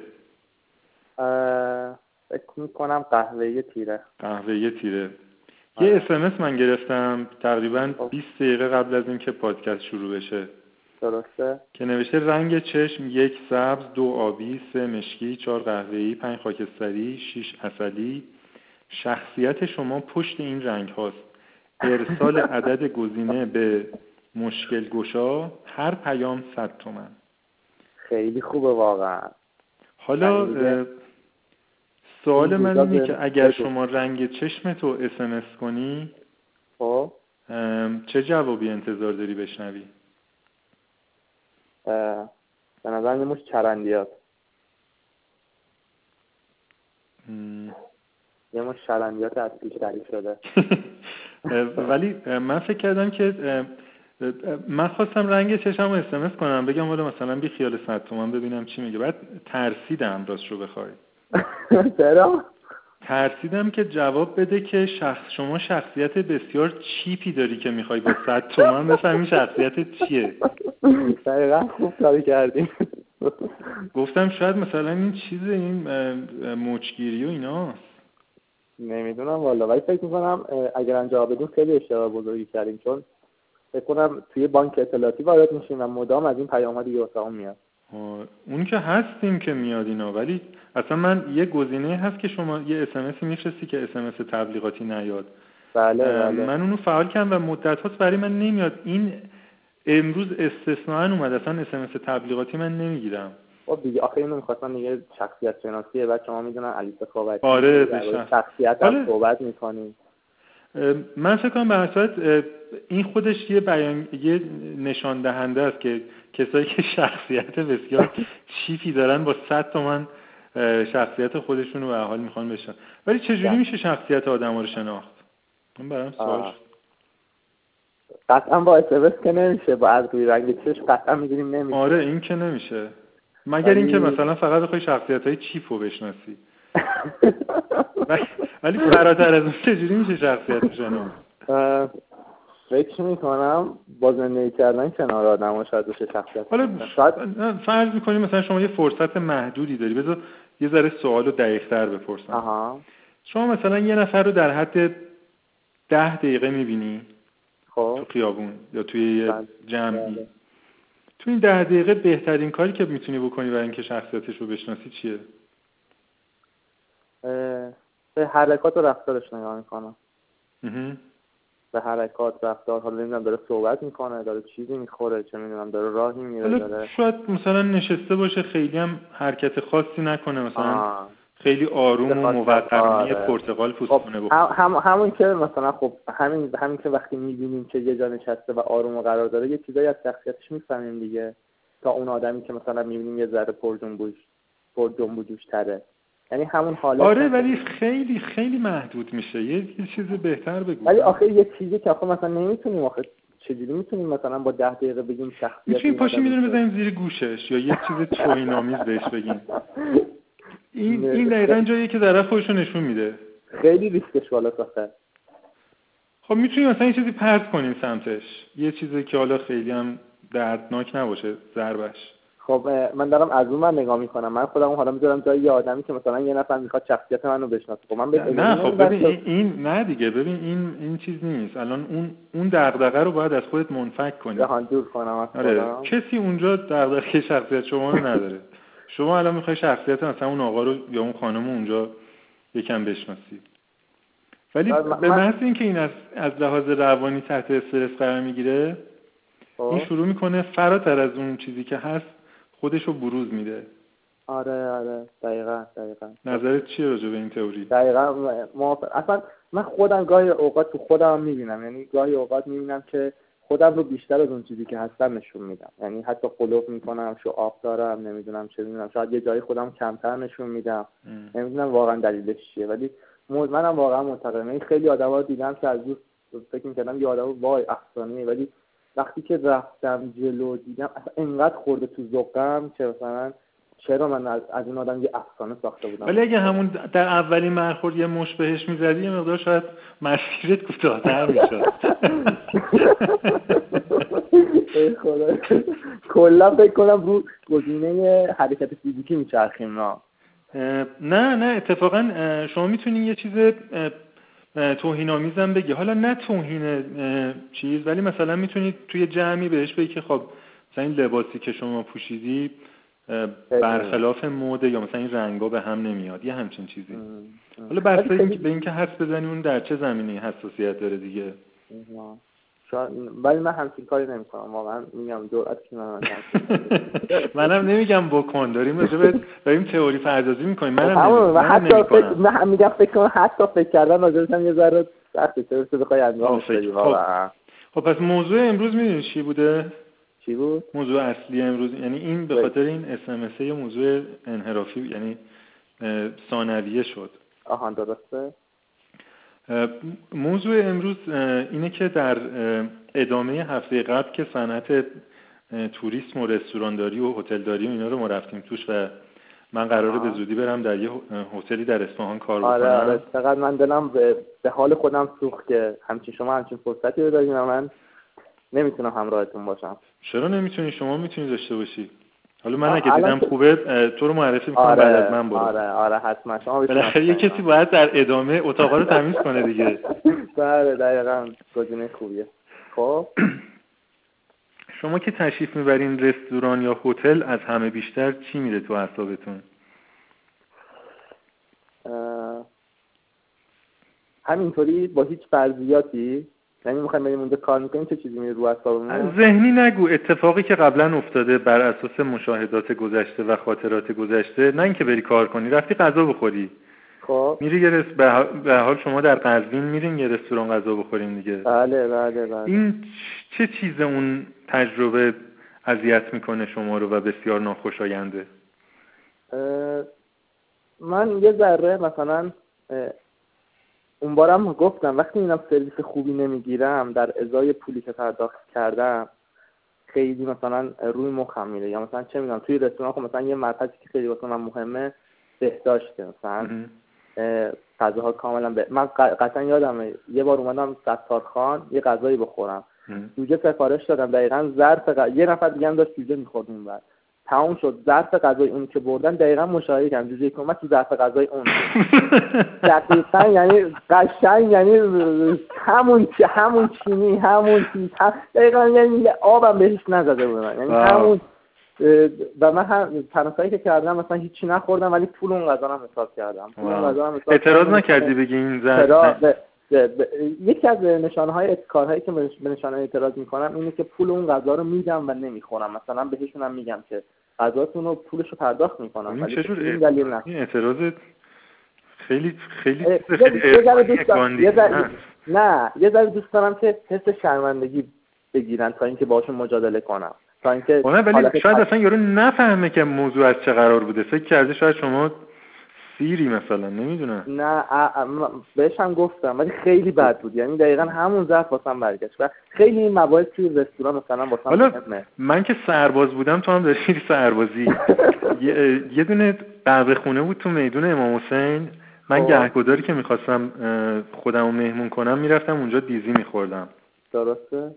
فکر می‌کنم قهوه‌ای تیره. قهوه‌ای تیره. آره. یه اسمس من گرفتم تقریبا خب. 20 دقیقه قبل از اینکه پادکست شروع بشه. درسته؟ که نوشته رنگ چشم یک سبز دو آبی سه مشکی چهار قهوه‌ای پنج خاکستری شش اصلی شخصیت شما پشت این رنگ هاست. ارسال عدد گزینه به مشکل گشا هر پیام 100 تومن. خیلی خوبه واقعا. حالا سوال من اینه که اگر. شما رنگ چشمت رو اسمس کنی خب. چه جوابی انتظار داری بشنوی؟ به نظر یه مش چرندیات. یه مش چرندیات از پیش تعریف شده. ولی من فکر کردم که من خواستم رنگ چشم رو اسمس کنم بگم والا مثلا بی خیال صد تومن ببینم چی میگه. بعد ترسیدم راست رو بخوای. چرا؟ ترسیدم که جواب بده که شخص شما شخصیت بسیار چیپی داری که می‌خوای با صد تومن بفهمی شخصیت چیه. دقیقا خوب کاری کردیم. گفتم شاید مثلا این چیز این مچگیری و ایناست نمی‌دونم والا. ولی فکر می‌کنم اگر انجام بدیم خیلی اشتباه بزرگی کردیم چون فکر کنم توی بانک اطلاعاتی وارد میشیم و مدام از این پیام‌ها دیگه واسمون میاد. اون که هستیم که میاد اینا ولی اصلا من یه گزینه هست که شما یه اسمسی میفرستی که اسمس تبلیغاتی نیاد. بله بله. من اونو فعال کردم و مدت هاست برای من نمیاد. این امروز استثناء اومد اصلا اسمس تبلیغاتی من نمی‌گیرم. خب دیگه آخه اینو می‌خواستن دیگه شخصیت شناسیه بعد شما می‌دونن علی سخاوتی آره،. شخصیت هم صحبت می‌کنیم من فکر کنم به صورت، این خودش یه بیان یه نشان دهنده است که کسایی که شخصیت بسیار چیپی دارن با 100 تومن شخصیت خودشون رو به حال می‌خوان بشن. ولی چجوری. میشه شخصیت آدم رو شناخت؟ من برام سوال. شد. قطعا با اسمس که نمیشه با از روی رنگ چشم قطعا می‌گیریم نمیشه. آره این که نمیشه. مگر اینکه مثلا فقط بخوای شخصیت های چیپ رو بشناسی. ولی- فراتر از اون چجوری میشه شخصیت شناخت؟ فکر می‌کنم با زندگی کردن کنار آدم ها شاید بشه شخصیت. حالا شاید فرض می‌کنیم مثلا شما یه فرصت محدودی داری. بذار یه ذره سوال رو دقیقتر بپرسم. آها. شما مثلا یه نفر رو در حد ده دقیقه می‌بینی؟ تو خب خیابون یا توی یه بله. جمعی؟ بله. تو این ده دقیقه بهترین کاری که می‌تونی بکنی برای اینکه شخصیتش رو بشناسی چیه؟ به حرکات و رفتارش نگاه می‌کنم. به حرکات رفتار حالا نمی‌دونم داره صحبت می‌کنه داره چیزی می‌خوره چه می‌دونم داره راهی میره داره شاید مثلا نشسته باشه خیلی هم حرکت خاصی نکنه مثلا آه. خیلی آروم و موقرانه آره. پرتقال پوست خب هم, بخوره هم همون که مثلا خب همین همین که وقتی می‌بینیم که یه جا نشسته و آروم و قرار داره یه چیزایی از شخصیتش می‌فهمیم دیگه تا اون آدمی که مثلا می‌بینیم یه ذره پر جنبوش پر جنب و جوش تره یعنی همون حالت آره. ولی خیلی خیلی محدود میشه. یه, یه چیز بهتر بگو. ولی آخه یه چیزی که آخه مثلا نمی‌تونیم آخه چجوری می‌تونیم مثلا با ده دقیقه بگیم شخصیت می‌تونیم پاشی اینطوره؟ بزنیم زیر گوشش یا یه چیز توهین‌آمیز بهش بگیم. این نه. این دقیقا جاییه که طرف خودش رو نشون میده. خیلی ریسکش بالاست آخه. خب می‌تونیم مثلا یه چیزی پرت کنیم سمتش. یه چیزی که حالا خیلی هم دردناک نباشه ضربش. خب من دارم از اون من نگاه می‌کنم. من خودم حالا می‌ذارم جای یه آدمی که مثلا یه نفر می‌خواد شخصیت منو بشناسه. خب من نه اجازه خب ببین این, این نه دیگه ببین این این چیز نیست. الان اون اون دغدغه رو باید از خودت منفک کنی. جهان دور کنم از آره. کسی اونجا دغدغه شخصیت شما رو نداره. شما الان می‌خوای شخصیت مثلا اون آقا رو یا اون خانم رو اونجا یکم بشناسی. ولی من- به محض اینکه این از از لحاظ روانی تحت استرس قرار می‌گیره خب. این شروع می‌کنه فراتر از اون چیزی که هست خودش رو بروز میده. آره آره. دقیقا دقیقا. نظرت چیه راجع به این تئوری؟ دقیقا موافق اصلا من خودم گاهی اوقات تو خودم می‌بینم. یعنی گاهی اوقات می‌بینم که خودم رو بیشتر از اون چیزی که هستم نشون میدم. یعنی حتی قلوب می‌کنم شو آب دارم نمی‌دونم چه می‌دونم. شاید یه جایی خودم کمتر نشون میدم. نمی‌دونم واقعا دلیلش چیه. ولی منم واقعا معتقدم یعنی خیلی آدما رو دیدم که از دور فکر می‌کردم یه آدم وای افسانه‌ای. ولی وقتی که رفتم جلو دیدم اصلا انقدر خورده تو ذوقم که مثلا چرا من از, از این آدم یه افسانه ساخته بودم. ولی اگه همون در اولین برخورد یه مش بهش می‌زدی یه مقدار شاید مسیرت کوتاه‌تر می‌شد. کلا فکر کنم رو گزینه حرکت فیزیکی میچرخیم نه؟ نه نه اتفاقا شما می‌تونین یه چیز توهین آمیزم بگی. حالا نه توهین چیز ولی مثلا می‌تونید توی جمعی بهش بگی که خب مثلا این لباسی که شما پوشیدی برخلاف موده یا مثلا این رنگا به هم نمیاد یه همچین چیزی. حالا بسته به اینکه حس بزنی اون در چه زمینه حساسیت داره دیگه؟ ولی من همچین کاری نمی‌کنم واقعا میگم جرأت من منم نمیگم بکن داریم راجع داریم تئوری پردازی می‌کنیم منم و حتی فکر من میگم فکر کنم حتی فکر کردن راجعش هم یه ذره سخته چه بخوای انجامش بدی؟ خب. خب پس موضوع امروز می‌دونی چی بوده؟ چی بود؟ موضوع اصلی امروز یعنی این به خاطر این اس ام یه موضوع انحرافی یعنی ثانویه شد. آها درسته. موضوع امروز اینه که در ادامه هفته قبل که صنعت توریسم و رستورانداری و هتلداری و اینا رو ما رفتیم توش و من قراره به زودی برم در یه هتلی در اصفهان کار آره بکنم. آره. چقدر من دلم به, به حال خودم سوخت که همچین شما همچین فرصتی رو دارین من نمی‌تونم همراهتون باشم. چرا نمی‌تونی؟ شما می‌تونی داشته باشی. حالا من اگه دیدم خوبه تو رو معرفی می‌کنم آره بعد از من برو. آره آره حتما. شما بالاخره یه کسی باید در ادامه اتاقا رو تمیز کنه دیگه. بله دقیقا. گزینه خوبیه. خب؟ شما که تشریف می‌برین رستوران یا هتل از همه بیشتر چی میره تو اعصابتون؟ همینطوری با هیچ فرضیاتی؟ یعنی می‌خوایم بریم اونجا کار می‌کنیم چه چیزی میره رو اعصابمون؟ ذهنی نگو اتفاقی که قبلا افتاده بر اساس مشاهدات گذشته و خاطرات گذشته نه اینکه بری کار کنی رفتی غذا بخوری. خب. میری یه رس... به حال شما در قزوین میرین یه رستوران غذا بخورین دیگه. بله بله بله. این چه چیز اون تجربه اذیت می‌کنه شما رو و بسیار ناخوشاینده؟ من یه ذره مثلا اون بارم گفتم وقتی اینم سرویس خوبی نمی‌گیرم در ازای پولی که پرداخت کردم خیلی مثلا روی مخم میره. یا مثلا چه می‌دونم توی رستوران خب مثلا یه مرکزی که خیلی واسه من مهمه بهداشته مثلا. غذاها کاملا به من قطعا یادمه یه بار اومدم ستارخان یه غذایی بخورم. جوجه سفارش دادم دقیقا ظرف یه نفر دیگه هم داشت جوجه می‌خورد اون بعد تمام شد. ظرف غذای اون که بردن دقیقا مشاهده کردم. جوجه کمک تو ظرف غذای اون. دقیقا یعنی قشنگ یعنی همون همون چینی همون چیز دقیقا یعنی آبم بهش نزده بودن یعنی همون و من هم تناسایی که کردم مثلا هیچی نخوردم ولی پول اون غذا هم حساب کردم. پول اون غذا هم اعتراض نکردی بگی این ظرف یکی از نشانه های کارهایی که به نشانه اعتراض می‌کنم اینه که پول اون غذا رو میدم و نمی‌خورم. مثلا بهشون هم میگم که غذاتون رو پولش رو پرداخت می‌کنم ولی چجور این دلیل نه این اعتراض خیلی خیلی خیلی نه؟ یه ذره دوست دارم که حس شرمندگی بگیرن تا اینکه باشون مجادله کنم. تا اینکه ولی شاید اصلا یارو نفهمه که موضوع از چه قرار بوده. فکر کرده شاید شما سیری مثلا نمی‌دونم. نه بهش هم گفتم ولی خیلی بد بود. یعنی دقیقا همون ظرف واسم برگشت. و خیلی این موارد توی رستوران مثلا واسم من که سرباز بودم تو هم داشتی سربازی. یه،, یه دونه قهوه خونه بود تو میدون امام حسین. من گهگداری که می‌خواستم خودم رو مهمون کنم می‌رفتم اونجا دیزی میخوردم. درسته؟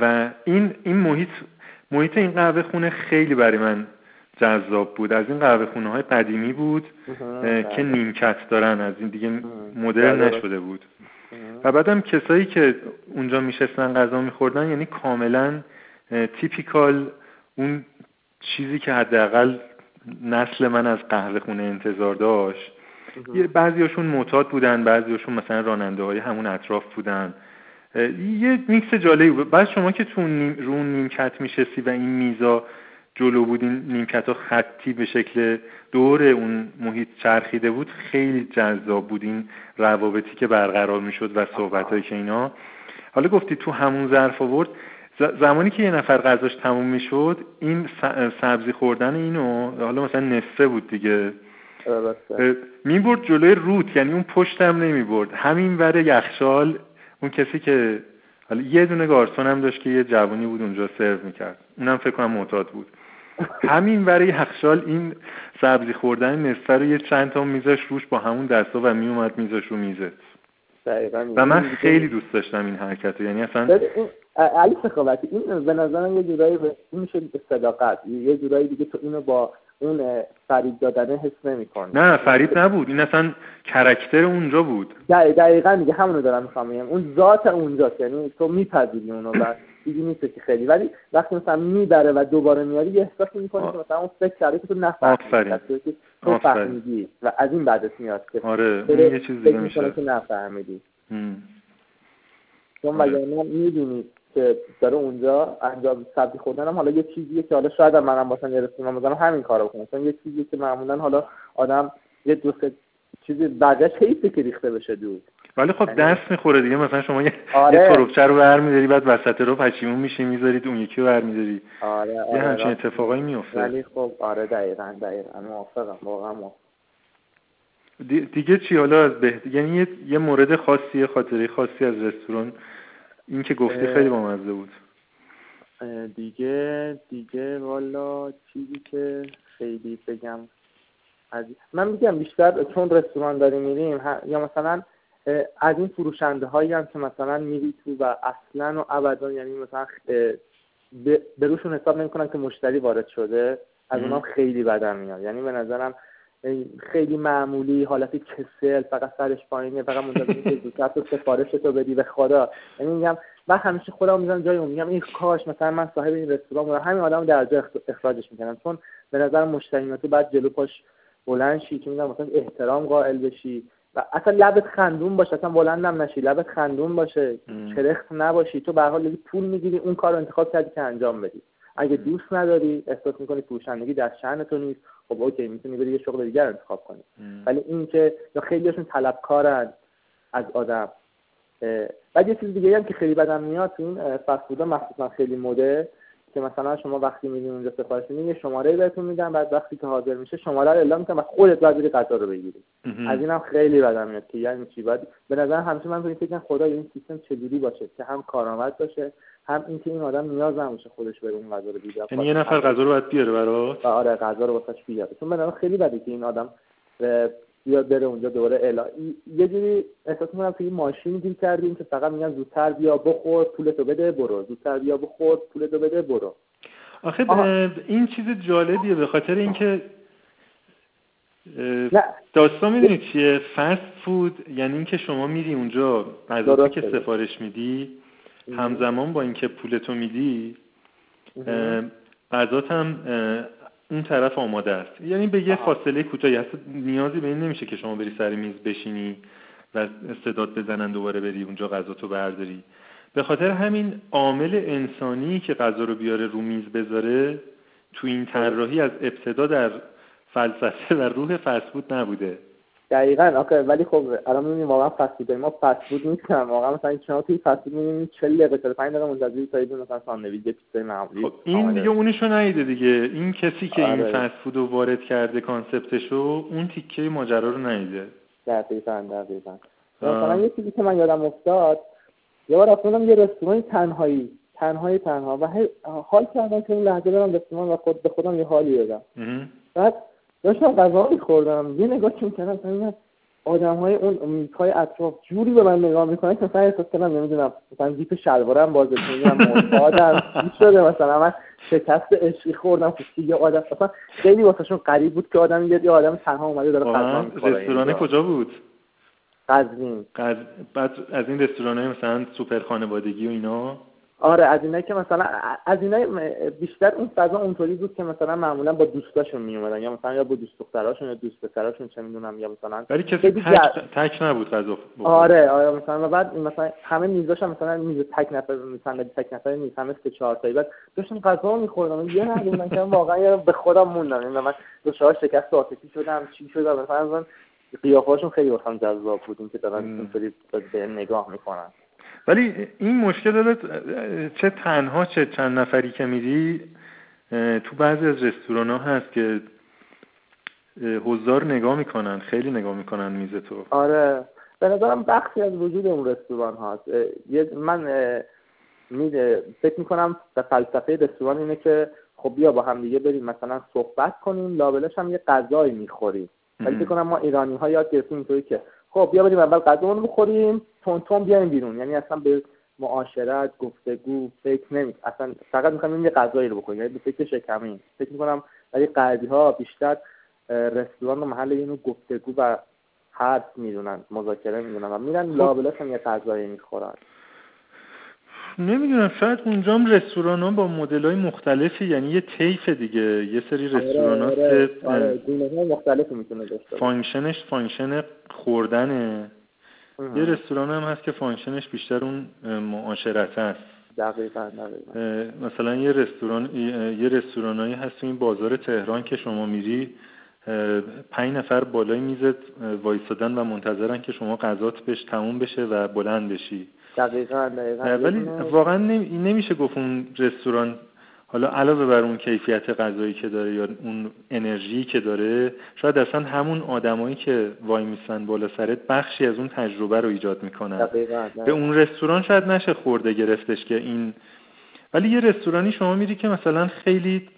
و این این محیط محیط این قهوه خونه خیلی برای من جذاب بود. از این قهوه خونه های قدیمی بود که نیمکت دارن از این دیگه مدرن بله. نشده بود. و بعدم کسایی که اونجا میشستن غذا میخوردن یعنی کاملا تیپیکال اون چیزی که حداقل نسل من از قهوه خونه انتظار داشت. بعضیاشون معتاد بودن بعضیاشون مثلا راننده های همون اطراف بودن. یه میکس جالبی بود. بعد شما که تو نیم رو نیمکت میشستی و این میزا جلو بود این نیمکت ها خطی به شکل دور اون محیط چرخیده بود خیلی جذاب بود این روابطی که برقرار می‌شد و صحبت هایی که اینا. حالا گفتی تو همون ظرف آورد. زمانی که یه نفر غذاش تموم می‌شد این سبزی خوردن اینو حالا مثلا نصفه بود دیگه. می‌برد جلوی روت یعنی اون پشتم نمی‌برد. همین ور یخشال اون کسی که حالا یه دونه گارسون هم داشت که یه جوانی بود اونجا سرو می‌کرد. اونم فکر کنم معتاد بود. همین برای یخچال این سبزی خوردن نصفه رو یه چند تا میزش روش با همون دستا و میومد میزش رو میزه. و من خیلی دوست داشتم این حرکت رو یعنی اصلا علی سخاوتی این به نظرم یه جورایی این میشه صداقت. یه جورایی دیگه تو اینو با اون فریب دادنه حس نمی‌کنه نه فریب نبود. این اصلا کرکتر اونجا بود. دقیقا دیگه همونو دارم می‌خوام اون ذات اونجاست. یعنی تو میپذیری اونو و دیگه نیست که خیلی. ولی وقتی مثلا می‌بره و دوباره میاری یه احساس می‌کنی که مثلا اون فکر کرده که تو نفهمیدی. تو فهمیدی و از این بعدش میاد که آره یه چیز دیگه میشه. که نفهمیدی. چون وگرنه می‌دونی که داره اونجا انجام سبزی خوردن هم حالا یه چیزیه که حالا شاید منم مثلا یه رسیدم بزنم همین کارو کنم مثلا یه چیزیه که معمولا حالا آدم یه دوست چیزی بعدش حیفه که ریخته بشه دور ولی خب دست می‌خوره دیگه. مثلا شما یه آره. تروبچه رو برمیداری بعد وسط رو پشیمون میشی می‌ذارید اون یکی رو برمیداری. آره آره یه همچین اتفاقایی میفته ولی خب آره دقیقا دقیقا. موافقم واقعا دیگه چی؟ حالا از به یعنی یه مورد خاصی خاطره خاصی از رستوران. این که گفتی خیلی بامزه بود. دیگه دیگه والا چیزی که خیلی بگم از من میگم بیشتر چون رستوران داریم میریم یا مثلا از این فروشنده هایی هم که مثلا میری تو و اصلا و ابدا یعنی مثلا به روشون حساب نمی‌کنن که مشتری وارد شده از اونام خیلی بدم میاد. یعنی به نظرم خیلی معمولی حالت کسل فقط سرش پایینه فقط منتظر که زودتر تو سفارش تو بدی. به خدا. یعنی میگم من همیشه خودم می‌ذارم جای اون. میگم این کاش مثلا من صاحب این رستوران بودم. همین آدم در جا اخراجش می‌کنم چون به نظر مشتری تو بعد جلو پاش بلند شی که میگم مثلا احترام قائل بشی. و اصلا لبت خندون باشه اصلا بلندم نشی لبت خندون باشه کرخت نباشی تو به حال پول می‌گیری اون کار رو انتخاب کردی که انجام بدی. اگه دوست نداری احساس می‌کنی فروشندگی در شأن تو نیست خب اوکی می‌تونی بری یه شغل دیگر انتخاب کنی. ولی اینکه یا خیلیشون طلبکارن از آدم. بعد یه چیز دیگه هم که خیلی بدم میاد تو این فست مخصوصا خیلی مده. که مثلا شما وقتی میدین اونجا سفارش میدین یه شماره بهتون میدن بعد وقتی که حاضر میشه شماره رو اعلام می‌کنن و خودت باید بری غذا رو بگیری. از اینم خیلی بدم میاد که یعنی چی؟ باید به نظر همیشه من این فکر خدا این سیستم چجوری باشه که هم کارآمد باشه هم اینکه این آدم نیاز نباشه خودش بره اون غذا رو بیاره یعنی یه نفر غذا رو باید بیاره برات؟ آره غذا رو واسش بیاره. چون من خیلی بده که این آدم بیاد بره اونجا دوره الا یه جوری احساس می‌کنم توی ماشین گیر کردیم که فقط میگن زودتر بیا بخور پولتو بده برو. زودتر بیا بخور پولتو بده برو. آخه این چیز جالبیه به خاطر اینکه داستان می‌دونی چیه؟ فست فود یعنی اینکه شما میری اونجا غذا که سفارش میدی همزمان با اینکه پولتو میدی غذات هم اون طرف آماده است. یعنی به یه فاصله کوتاهی هست نیازی به این نمیشه که شما بری سر میز بشینی و استعداد بزنن دوباره بری اونجا غذا تو برداری. به خاطر همین عامل انسانی که غذا رو بیاره رو میز بذاره تو این طراحی از ابتدا در فلسفه و روح فسفود نبوده. دقیقا آخه ولی خب الان می‌بینیم واقعا فسفود ما فسفود نیستن واقعا مثلا شما توی فسفود می‌بینید 40 دقیقه 45 دقیقه منتظری تا یه مثلا ساندویچ یه پیتزای معمولی. خب این دیگه اونشو نیده دیگه. این کسی که آره. این فسفود رو وارد کرده کانسپتشو اون تیکه ماجرا رو نیده. دقیقا دقیقا. مثلا یه چیزی که من یادم افتاد یه بار رفتم یه رستوران تنهایی تنهایی تنها و حال کردم که این لحظه برم رستوران و خود به خودم یه حالی بدم. بعد داشتم غذا میخوردم. یه نگاه چون کردم آدم های اون میزهای اطراف جوری به من نگاه می‌کنن که مثلا احساس کنم نمی‌دونم مثلا زیپ شلوارم بازه میگم معتادم شده مثلا من شکست عشقی خوردم که یه آدم مثلا خیلی واسهشون غریب بود که آدم یه آدم تنها اومده داره غذا می‌خوره رستوران کجا بود؟ قزوین. قز... بعد از این رستوران های مثلا سوپر خانوادگی و اینا؟ آره از اینایی که مثلا از اینای بیشتر اون فضا اونطوری بود که مثلا معمولا با دوستاشون می اومدن یا مثلا یا با دوست دختراشون یا دوست پسراشون چه می‌دونم یا مثلا ولی کسی تک, تک نبود غذا آره آره مثلا و بعد مثلا همه میزاش مثلا میز تک نفر مثلا تک نفر نیست همه سه چهار تایی. بعد داشتم غذا میخوردم یه نه من که واقعا به خودم موندم. این من دو چهار شکست عاطفی شدم چی شدم. مثلا قیافه‌هاشون خیلی واسم جذاب بود که دارن اینطوری به نگاه می‌کنن. ولی این مشکل داره چه تنها چه چند نفری که میری تو بعضی از رستوران ها هست که حضار نگاه می‌کنن خیلی نگاه می‌کنن میز تو. آره. به نظرم بخشی از وجود اون رستوران هست من میده فکر می‌کنم به فلسفه رستوران اینه که خب بیا با هم دیگه بریم مثلا صحبت کنیم لابلش هم یه غذایی می‌خوریم. ولی فکر کنم ما ایرانی ها یاد گرفتیم اینطوری که خب بیا بریم اول غذامون بخوریم تون تون بیایم بیرون. یعنی اصلا به معاشرت گفتگو فکر نمی اصلا فقط می‌خوایم یه غذایی رو بخوریم یعنی به فکر شکمیم فکر می‌کنم ولی غربی ها بیشتر رستوران و محل اینو گفتگو و حرف می‌دونن مذاکره می‌دونن و میرن خب. لابلاش هم یه غذایی می‌خورن. نمی‌دونم شاید اونجا هم رستوران ها با مدل های مختلفی یعنی یه طیف دیگه یه سری آره، رستوران ها آره، آره، مختلفی می‌تونه داشته function ش function خوردنه. یه رستوران هم هست که function ش بیشتر اون معاشرت هست. دقیقا مثلا یه رستوران یه رستورانایی هست تو این بازار تهران که شما میری پنج نفر بالای میزت وایستادن و منتظرن که شما غذات بهش تموم بشه و بلند بشی. دقیقا دقیقا. ولی واقعا نمیشه گفت اون رستوران حالا علاوه بر اون کیفیت غذایی که داره یا اون انرژی که داره شاید اصلا همون آدمایی که وای میسن بالا سرت بخشی از اون تجربه رو ایجاد می‌کنن. دقیقا. به اون رستوران شاید نشه خورده گرفتش که این. ولی یه رستورانی شما میری که مثلا خیلی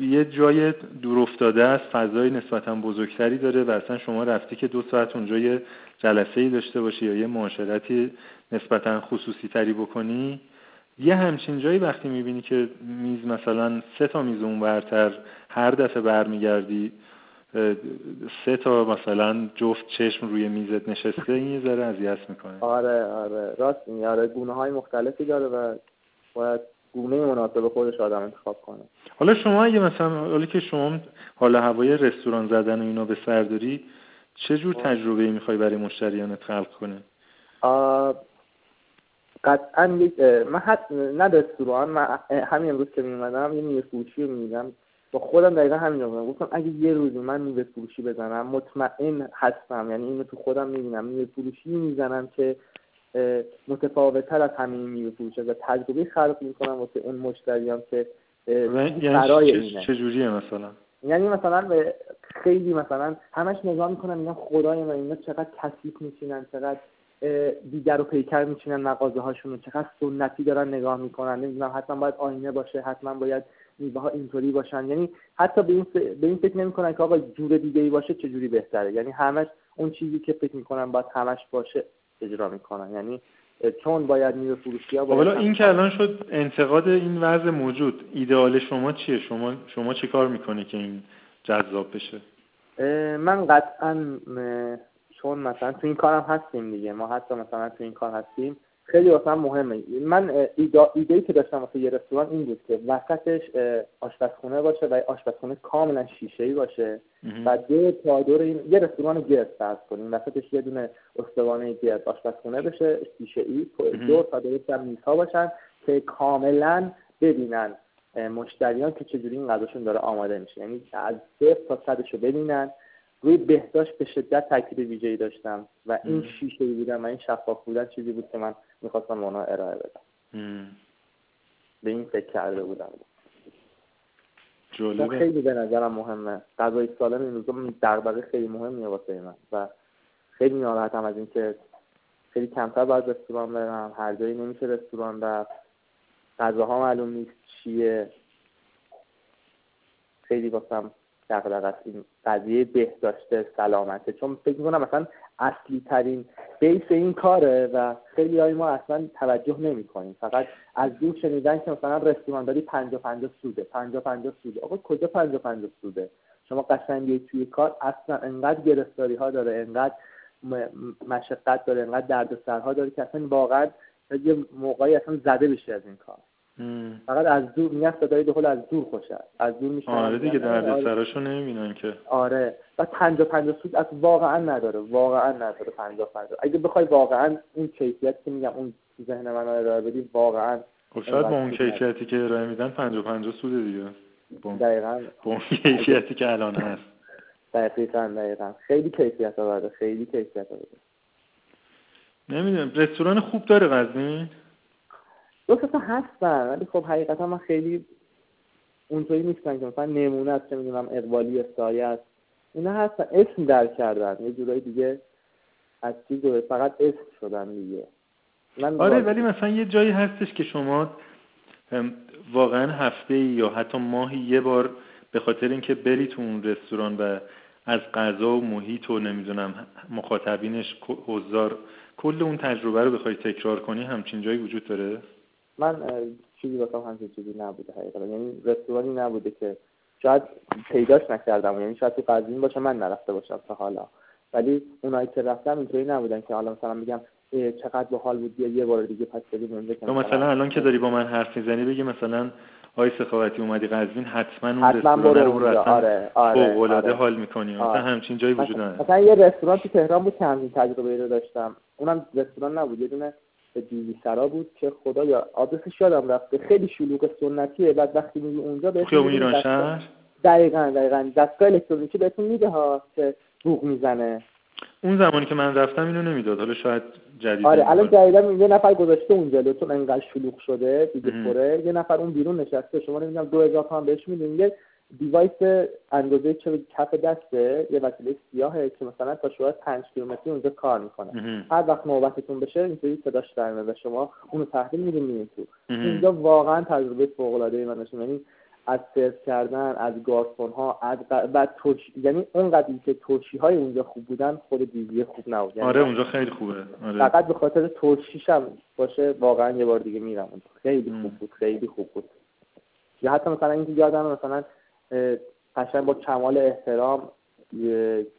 یه جای دور افتاده است فضای نسبتا بزرگتری داره و اصلا شما رفتی که دو ساعت اونجا یه جلسه ای داشته باشی یا یه معاشرتی نسبتا خصوصی تری بکنی. یه همچین جایی وقتی می‌بینی که میز مثلا سه تا میز اون برتر هر دفعه برمیگردی سه تا مثلا جفت چشم روی میزت نشسته این یه ذره اذیت می‌کنه. آره آره. راست میگه آره گونه های مختلفی داره و باید گونه مناسب خودش آدم انتخاب کنه. حالا شما اگه مثلا حالا که شما حالا هوای رستوران زدن و اینا به سر داری چه جور تجربه می‌خوای برای مشتریانت خلق کنه؟ قطعا من حد نه رستوران من همین امروز که میومدم یه میوه فروشی رو می‌دیدم. با خودم دقیقا همین رو گفتم اگه یه روزی من میوه فروشی بزنم مطمئن هستم. یعنی اینو تو خودم می‌بینم. میوه فروشی می‌زنم که متفاوتتر از همین میوه فروشه و تجربه خلق می‌کنم واسه اون مشتریان که یعنی برای اینه. چجوریه مثلا؟ یعنی مثلا خیلی مثلا همش نگاه می‌کنم اینا خدای من اینا چقدر کثیف میشینن چقدر دیگر و پیکر میچینن مغازه هاشون چقدر سنتی دارن نگاه می‌کنن. نمی‌دونم حتما باید آینه باشه حتما باید میوه ها اینطوری باشن. یعنی حتی به این, به این فکر نمی‌کنن که آقا جور دیگه ای باشه چجوری بهتره. یعنی همش اون چیزی که فکر می‌کنن باید همش باشه اجرا می‌کنن. یعنی چون باید میوه فروشی ها حالا این که الان شد انتقاد این وضع موجود ایدئال شما چیه؟ شما شما چی کار می‌کنی که این جذاب بشه؟ من قطعا چون مثلا تو این کارم هستیم دیگه. ما حتی مثلا تو این کار هستیم. خیلی واسه مهمه. من ایده ای که داشتم واسه یه رستوران این بود که وسطش آشپزخونه باشه و آشپزخونه کاملا شیشه ای باشه. و دو تا دور این یه رستوران گرد فرض کنیم. وسطش یه دونه استوانه گرد آشپزخونه بشه شیشه ای دور تا دور هم میزها باشن که کاملا ببینن مشتریان که چجوری این غذاشون داره آماده میشه. یعنی از صفر تا صدش رو ببینن. روی بهداشت به شدت تاکید ویژه‌ای داشتم و این شیشه بودن و این شفاف بودن چیزی بود که من می‌خواستم اونا ارائه بدم. به این فکر کرده بودم. جالبه. خیلی به نظرم مهمه. غذای سالم این روزا دغدغه خیلی مهمیه واسه من و خیلی ناراحتم از اینکه خیلی کمتر باید رستوران برم. هر جایی نمیشه رستوران رفت. غذاها معلوم نیست چیه. خیلی واسم دقیق است این قضیه بهداشت سلامته. چون فکر می‌کنم مثلا اصلی ترین بیس این کاره و خیلی های ما اصلا توجه نمی کنیم فقط از دور شنیدن که مثلا رستوران داری پنجا پنجا سوده پنجا پنجا سوده. آقا کجا پنجا پنجا سوده؟ شما قشنگی توی کار اصلا انقدر گرفتاری ها داره انقدر مشقت داره انقدر درد سرها داره که اصلا واقعا یه موقعی اصلا زده بشه از این کار. فقط از دور میگن صدای دخول از دور خوشه. از دور میشه. آره دیگه درد آره. سراشو نمی‌بینن که. آره. و پنجا پنجا سود از واقعا نداره. واقعا نداره. پنجا پنجا اگه بخوای واقعا اون کیفیت که میگم اون ذهن من ارائه بدی واقعا خب شاید با اون کیفیتی که ارائه میدن پنجا پنجا سوده دیگه. دقیقا. با اون کیفیتی که الان هست. دقیقا دقیقا. خیلی کیفیت داره خیلی کیفیت داره نمی‌دونم. رستوران خوب داره غزنین دو تا هستن ولی خب حقیقتا من خیلی اونطوری نیستن که مثلا نمونه است که می‌دونم اقبالی سایه است. اینا هستن اسم در کردن یه جورایی دیگه از چیز فقط اسم شدن دیگه. من آره ولی مثلا یه جایی هستش که شما واقعا هفته یا حتی ماهی یه بار به خاطر اینکه بری تو اون رستوران و از غذا و محیط و نمی‌دونم مخاطبینش حضار کل اون تجربه رو بخوای تکرار کنی همچین جایی وجود داره؟ من چیزی واسم همچین چیزی نبوده حقیقتا. یعنی رستورانی نبوده که شاید پیداش نکردم. یعنی شاید تو قزوین باشه من نرفته باشم تا حالا. ولی اونایی که رفتم اینطوری نبودن که حالا مثلا میگم چقدر باحال بود بیا یه بار دیگه پس بریم اونجا مثلا, مثلا الان که داری با من حرف می‌زنی بگی مثلا آی سخاوتی اومدی قزوین حتما اون رستوران رو آره آره العاده آره. حال می‌کنی. مثلا آره. همچین جایی وجود نداره. مثلا یه رستوران تو تهران بود که همین تجربه رو داشتم. اونم رستوران نبود یه دونه دیوی سرا بود که خدا یا آدرسش یادم رفته. خیلی شلوغ سنتیه. بعد وقتی میگی اونجا به خیابون ایران شهر؟ دقیقاً دقیقاً. دستگاه الکترونیکی بهتون میده ها که بوق می‌زنه. اون زمانی که من رفتم اینو نمی‌داد. حالا شاید جدید آره الان جدیدا یه نفر گذاشته اونجا. لطفا انقدر شلوغ شده دیگه پره. یه نفر اون بیرون نشسته. شما نمی‌دونم 2000 تومن بهش میدین. یه دیوایس اندازه چه کف دسته یه وسیله سیاهه که مثلا تا شما 5 کیلومتری اونجا کار می‌کنه. هر وقت نوبتتون بشه اینطوری صداش در و شما اونو تحویل میدین میرین تو. اینجا واقعا تجربه فوق العاده ای من یعنی از سرو کردن از گارسون ها از بعد ترشی یعنی اونقدری که ترشی های اونجا خوب بودن خود دیزی خوب نبود. یعنی آره اونجا خیلی خوبه. آره. فقط به خاطر ترشیش هم باشه واقعا یه بار دیگه میرم. خیلی خوب بود خیلی خوب بود. یا حتی مثلا اینکه یادم مثلا قشنگ با کمال احترام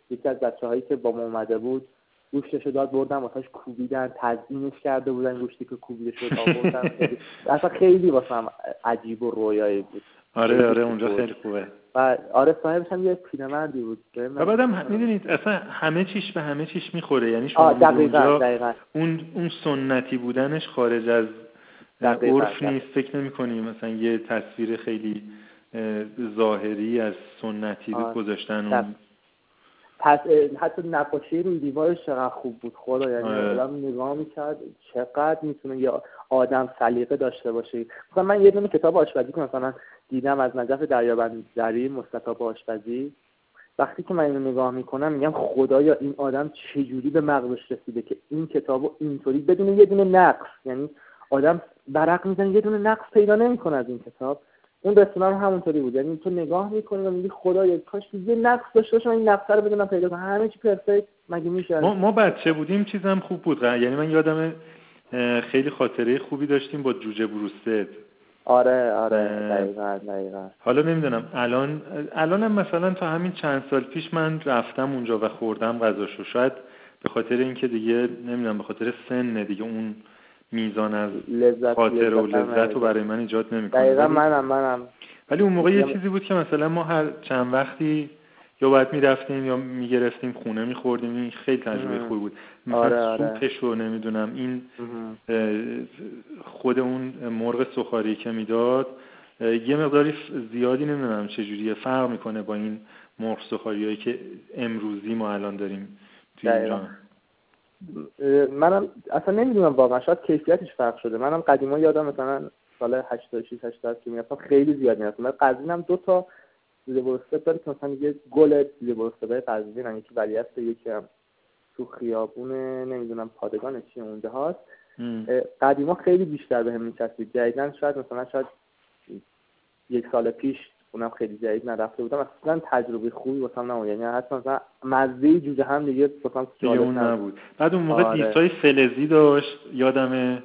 یکی از بچه هایی که با ما اومده بود گوشتش داد بردن واسهش کوبیدن تزیینش کرده بودن گوشتی که کوبیده شد آوردن اصلا خیلی واسم عجیب و رویایی بود. آره آره اونجا خیلی خوبه. و آره صاحبش هم یه پیرمردی بود. و بعدم می‌دونید اصلا همه چیش به همه چیش می‌خوره. یعنی شما دقیقا, اون اون سنتی بودنش خارج از عرف نیست فکر نمی کنیم مثلا یه تصویر خیلی ظاهری از سنتی گذاشتن اون پس حتی نقاشی روی دیوارش چقدر خوب بود. خدا یعنی آره. آدم نگاه می‌کرد چقدر می‌تونه یا آدم سلیقه داشته باشه. مثلا من یه دونه کتاب آشپزی که مثلا دیدم از نجف دریابندری مستطاب آشپزی وقتی که من اینو نگاه می‌کنم میگم خدایا این آدم چجوری به مغزش رسیده که این کتابو اینطوری بدون یه دونه نقص یعنی آدم برق می‌زنه یه دونه نقص پیدا نمی‌کنه از این کتاب. اون رستوران همونطوری بود. یعنی تو نگاه می‌کنی و میگی خدایا کاش یه نقص داشته باشم این نقص رو بدونم پیدا کنم. همه چی پرفکت مگه میشه؟ ما, ما بچه بودیم چیزم خوب بود. یعنی من یادم خیلی خاطره خوبی داشتیم با جوجه بروستد. آره آره. دقیقا دقیقا. حالا نمی‌دونم. الان الانم مثلا تا همین چند سال پیش من رفتم اونجا و خوردم غذاشو. شاید به خاطر اینکه دیگه نمی‌دونم به خاطر سن دیگه. اون میزان از لذت خاطر و لذت رو برای من ایجاد نمی‌کنه. دقیقا منم منم. ولی اون موقع یه چیزی بود که مثلا ما هر چند وقتی یا باید می‌رفتیم یا می‌گرفتیم خونه میخوردیم این خیلی تجربه خوبی بود. مثلا آره. آره. سوپش رو نمی‌دونم این خود اون مرغ سخاری که می‌داد یه مقداری زیادی نمی‌دونم چجوریه فرق می‌کنه با این مرغ سخاری هایی که امروزی ما الان داریم توی ایران. منم اصلا نمی‌دونم واقعا شاید کیفیتش فرق شده. منم قدیما یادم مثلا سال 86 87 که می‌رفتم خیلی زیاد می‌رفتم. من قزوینم دو تا دیده برسته داره که مثلا یه گل دیده برسته های قزوین هم یکی ولی هست یکی هم تو خیابون نمی‌دونم پادگان چی اونجا هست. قدیما خیلی بیشتر به هم میچسبید. جدیدن شاید مثلا شاید یک سال پیش اونم خیلی جدید نرفته بودم. اصلا تجربه خوبی واسم نبود. یعنی حتی مثلا مزه جوجه هم دیگه واسم اون نبود. بعد اون موقع آره. دیسای فلزی داشت. یادم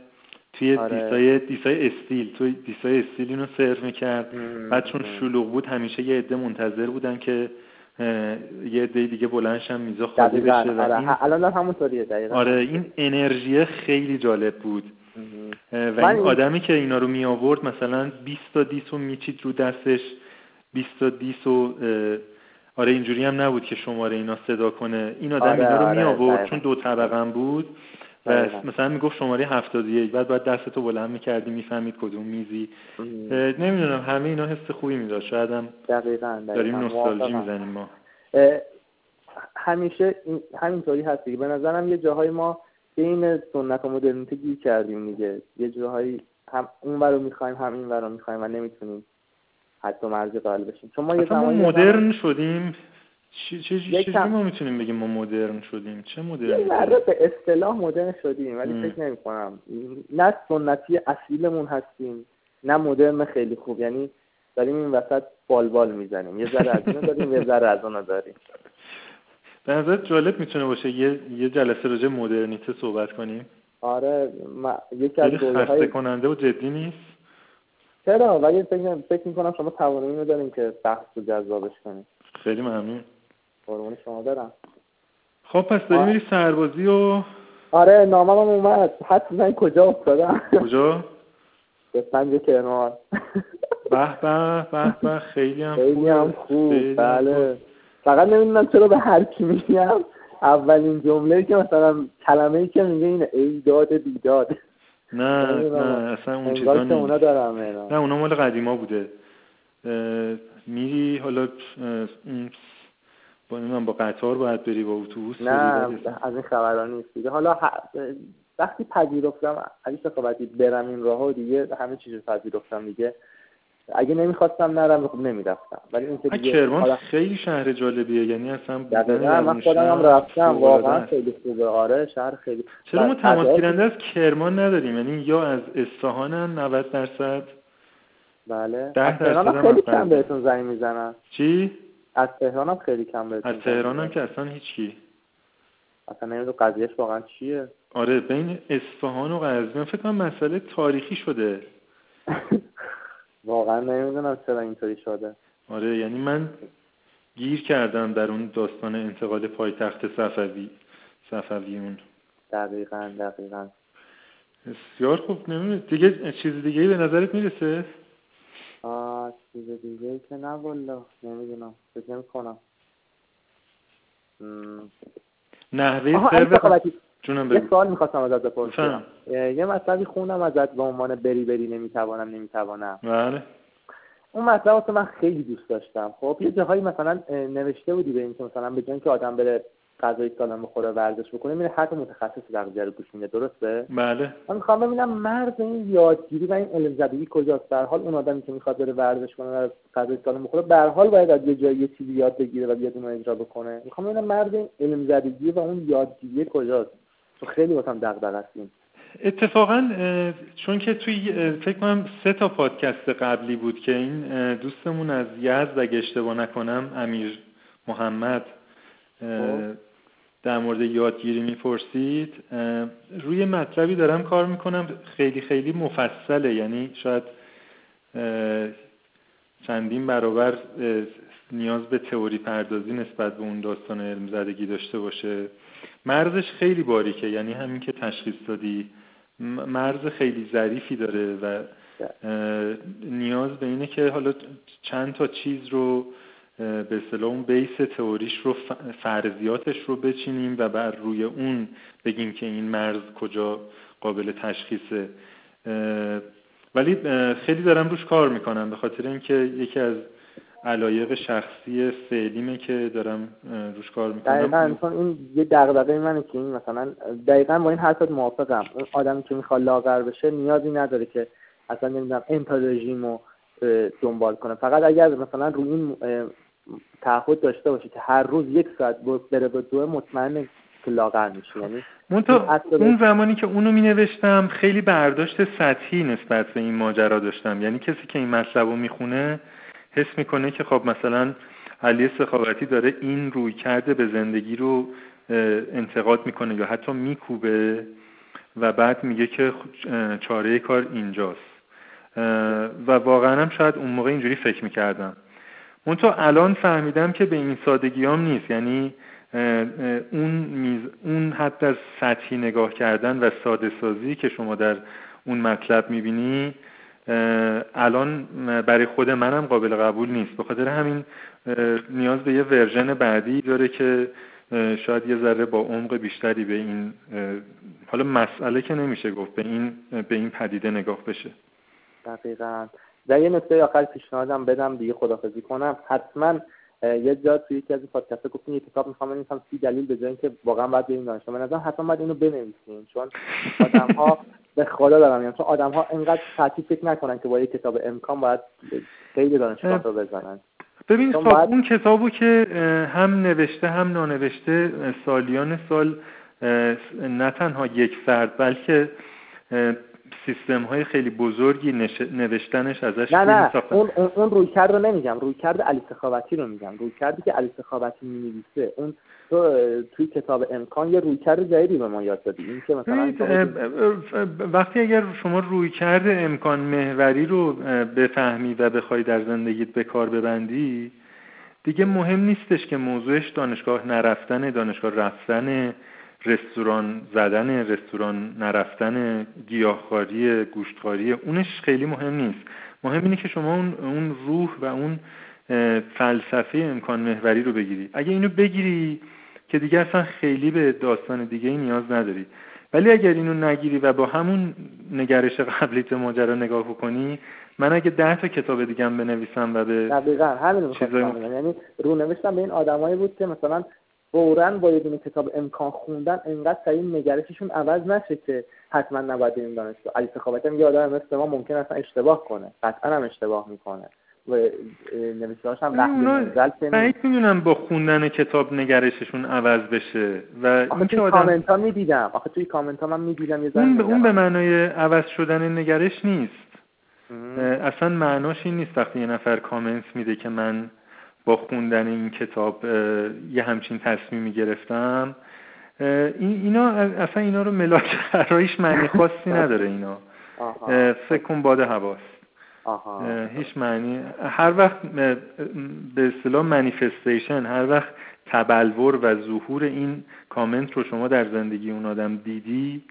توی آره. دیسای دیسای استیل. توی دیسای استیل اینو سرو می‌کرد. بعد چون شلوغ بود همیشه یه عده منتظر بودن که یه عده دیگه بلندشم میزا خالی بشه آره. این... الان همونطوریه دقیقا. آره. این انرژی خیلی جالب بود. و این آدمی که اینا رو می آورد مثلا 20 تا دیسو میچید رو دستش. 20 تا دیسو آره اینجوری هم نبود که شماره اینا صدا کنه. این آدم آره، اینا رو آره، می آورد چون دو طبقه بود. و مثلا می‌گفت شماره 71 بعد باید دستتو بلند می‌کردی می‌فهمید کدوم میزی. نمی‌دونم همه اینا حس خوبی می‌داد شاید هم دقیقاً داریم نوستالژی می‌زنیم ما. همیشه همینطوری هستی به نظرم یه جاهای ما بین سنت و مدرنیته گیر کردیم دیگه. یه جاهایی هم اون رو می‌خوایم هم این رو می‌خوایم و نمی‌تونیم. حتی مرزی قائل بشیم. چون ما یه ما مدرن شدیم. چه چه ما می‌تونیم بگیم ما مدرن شدیم؟ چه مدرن یه به اصطلاح مدرن شدیم ولی فکر نمی کنم نه سنتی اصیلمون هستیم نه مدرن خیلی خوب. یعنی داریم این وسط بالبال می‌زنیم. یه ذره از اینو داریم یه ذره از اونو داریم. به نظر جالب می‌تونه باشه یه یه جلسه راجع مدرنیته صحبت کنیم؟ آره ما... یکی از خیلی خسته کننده و جدی نیست؟ چرا؟ ولی فکر فکر می‌کنم شما توانایی رو داریم که بحث رو جذابش کنیم. خیلی ممنون. قربون شما برم. خب پس داری میری سربازی و آره نامم هم اومد. حد من کجا افتادم؟ کجا؟ به سنج کرمان به به به به. خیلی هم خیلی هم خوب. خیلی هم بله. فقط نمی‌دونم چرا به هر کی میگم. اولین جمله که مثلا کلمه ای که میگه اینه ای داد بیداد نه نمی‌دونم. نه اصلا اون چیزا که اونا دارم. نه اونا مال قدیما بوده. میری حالا با نمی‌دونم با قطار باید بری با اتوبوس نه از این خبران نیست دیگه. حالا وقتی پذیرفتم علی سخاوتی برم این راه دیگه همه چیز رو پذیرفتم دیگه. اگه نمی‌خواستم نرم خب نمی‌رفتم. ولی این دیگه کرمان حالا خیلی شهر جالبیه. یعنی اصلا دقیقا من خودم هم رفتم واقعا. خیلی خوبه. آره شهر خیلی چرا ما تماس گیرنده از کرمان نداریم؟ یعنی یا از اصفهانن 90 درصد؟ بله. ده درصد خیلی کم. بهتون زنگ می‌زنن. چی؟ از تهران هم خیلی کم بهتون از تهران هم. که اصلا هیچکی اصلا نمی‌دونم قضیهش واقعا چیه. آره بین اصفهان و قزوین فکر کنم مسئله تاریخی شده. واقعا نمی‌دونم چرا اینطوری شده. آره یعنی من گیر کردم در اون داستان انتقال پایتخت صفوی صفویون. دقیقا دقیقا. بسیار خوب نمی‌دونم. دیگه چیز دیگه ای به نظرت می‌رسه؟ آه چیز دیگه ای که نه والا. نمی‌دونم. فکر نمی کنم نحوه سرو جونم یه سوال می‌خواستم ازت. بپرسم. یه مطلبی خوندم ازت به عنوان بری بری نمی‌توانم نمی‌توانم. بله. اون مطلب واسه من خیلی دوست داشتم. خب یه جاهایی مثلا نوشته بودی به این که مثلا به جای اینکه آدم بره غذای سالم بخوره ورزش بکنه میره هر متخصص تغذیه رو گوش میده درسته؟ بله. من می‌خوام ببینم مرز این یادگیری و این علم زدگی کجاست. در حال اون آدمی که می‌خواد بره ورزش کنه و غذای سالم بخوره به حال باید از یه جایی یه چیزی یاد بگیره و بیاد اون اجرا بکنه. می‌خوام ببینم مرز این علم زدگی و اون یادگیری کجاست. تو خیلی واسم دغدغه است. اتفاقا چون که توی فکر کنم سه تا پادکست قبلی بود که این دوستمون از یزد اگه اشتباه نکنم امیر محمد خب. در مورد یادگیری می‌پرسید روی مطلبی دارم کار می‌کنم خیلی خیلی مفصله یعنی شاید چندین برابر نیاز به تئوری پردازی نسبت به اون داستان علم زدگی داشته باشه مرزش خیلی باریکه یعنی همین که تشخیص دادی. مرز خیلی ظریفی داره و نیاز به اینه که حالا چند تا چیز رو به اصطلاح اون بیس تئوریش رو فرضیاتش رو بچینیم و بر روی اون بگیم که این مرز کجا قابل تشخیصه. ولی خیلی دارم روش کار می‌کنم به خاطر اینکه یکی از علایق شخصی فعلیمه که دارم روش کار دقیقا می‌کنم چون این یه دغدغه منه که این مثلا دقیقا با این حرفت موافقم. اون آدمی که می‌خواد لاغر بشه نیازی نداره که اصلا نمی‌دونم انتا رژیم رو اه، دنبال کنه. فقط اگر مثلا روی این تعهد داشته باشه که هر روز یک ساعت بره به دو مطمئن که لاغر میشه. یعنی اون زمانی که اونو می نوشتم خیلی برداشت سطحی نسبت به این ماجرا داشتم. یعنی کسی که این مطلب رو می‌خونه حس می‌کنه که خب مثلا علی سخاوتی داره این روی کرده به زندگی رو انتقاد می‌کنه یا حتی میکوبه و بعد میگه که خ- اه، چاره کار اینجاست. و واقعا هم شاید اون موقع اینجوری فکر می‌کردم. منتها الان فهمیدم که به این سادگی هم نیست. یعنی اون میز اون حد از سطحی نگاه کردن و ساده سازی که شما در اون مطلب می‌بینی الان برای خود منم قابل قبول نیست. به خاطر همین نیاز به یه ورژن بعدی داره که شاید یه ذره با عمق بیشتری به این حالا مسئله که نمیشه گفت به این به این پدیده نگاه بشه. دقیقا. و یه نکته آخر پیشنهادم بدم دیگه خدافزی کنم. حتما یه جا توی یکی از این پادکست‌ها گفتین یه کتاب می‌خوام بنویسم سی دلیل به جای اینکه واقعا باید بریم دانشگاه به نظرم حتما باید اینو بنویسین چون آدم‌ها به خدا دارم میگم. چون آدم‌ها اینقدر سطحی فکر نکنن که با یه کتاب امکان باید خیلی دانشگاه رو بزنن. ببین خب باید- اون کتابو که هم نوشته هم نانوشته سالیان سال نه تنها یک فرد بلکه سیستم های خیلی بزرگی نوشتنش ازش نه نه اون, اون, اون روی کرد رو نمیگم. روی کرد علی سخاوتی رو میگم. روی کردی که علی سخاوتی نویسه اون تو توی کتاب امکان یه رویکرد جدیدی به ما یاد دادی. این که مثلا وقتی اگر شما رویکرد امکان محوری رو بفهمی و بخوای در زندگیت به کار ببندی دیگه مهم نیستش که موضوعش دانشگاه نرفتن دانشگاه رفتن رستوران زدن رستوران نرفتن گیاهخواری گوشتخواری اونش خیلی مهم نیست. مهم اینه که شما اون, اون روح و اون فلسفه امکان محوری رو بگیری. اگه اینو بگیری که دیگه اصلا خیلی به داستان دیگه ای نیاز نداری. ولی اگر اینو نگیری و با همون نگرش قبلی تو ماجرا نگاه بکنی من اگه ده تا کتاب دیگه هم بنویسم و به دقیقا همین چیزای... یعنی رو نوشتم به این آدمایی بود که مثلا فورا با یه کتاب امکان خوندن انقدر سریع نگرششون عوض نشه که حتما نباید این دانشگاه. علی سخاوتی هم یه آدم مثل ما ممکن اصلا اشتباه کنه. قطعا هم اشتباه می‌کنه. و نوشتهاش هم لحظه بعید می‌دونم با خوندن کتاب نگرششون عوض بشه. و آخه توی آدم... کامنت ها می‌دیدم. آخه توی کامنت ها من می‌دیدم یه اون, به اون به معنای عوض شدن نگرش نیست. اصلا معناش این نیست. وقتی یه نفر کامنت میده که من با خوندن این کتاب یه همچین تصمیمی گرفتم. این اینا اصلا اینا رو ملاک برایش معنی خاصی نداره اینا. فکر کن باد هواست. هیچ معنی هر وقت به اصطلاح منیفستیشن هر وقت تبلور و ظهور این کامنت رو شما در زندگی اون آدم دیدی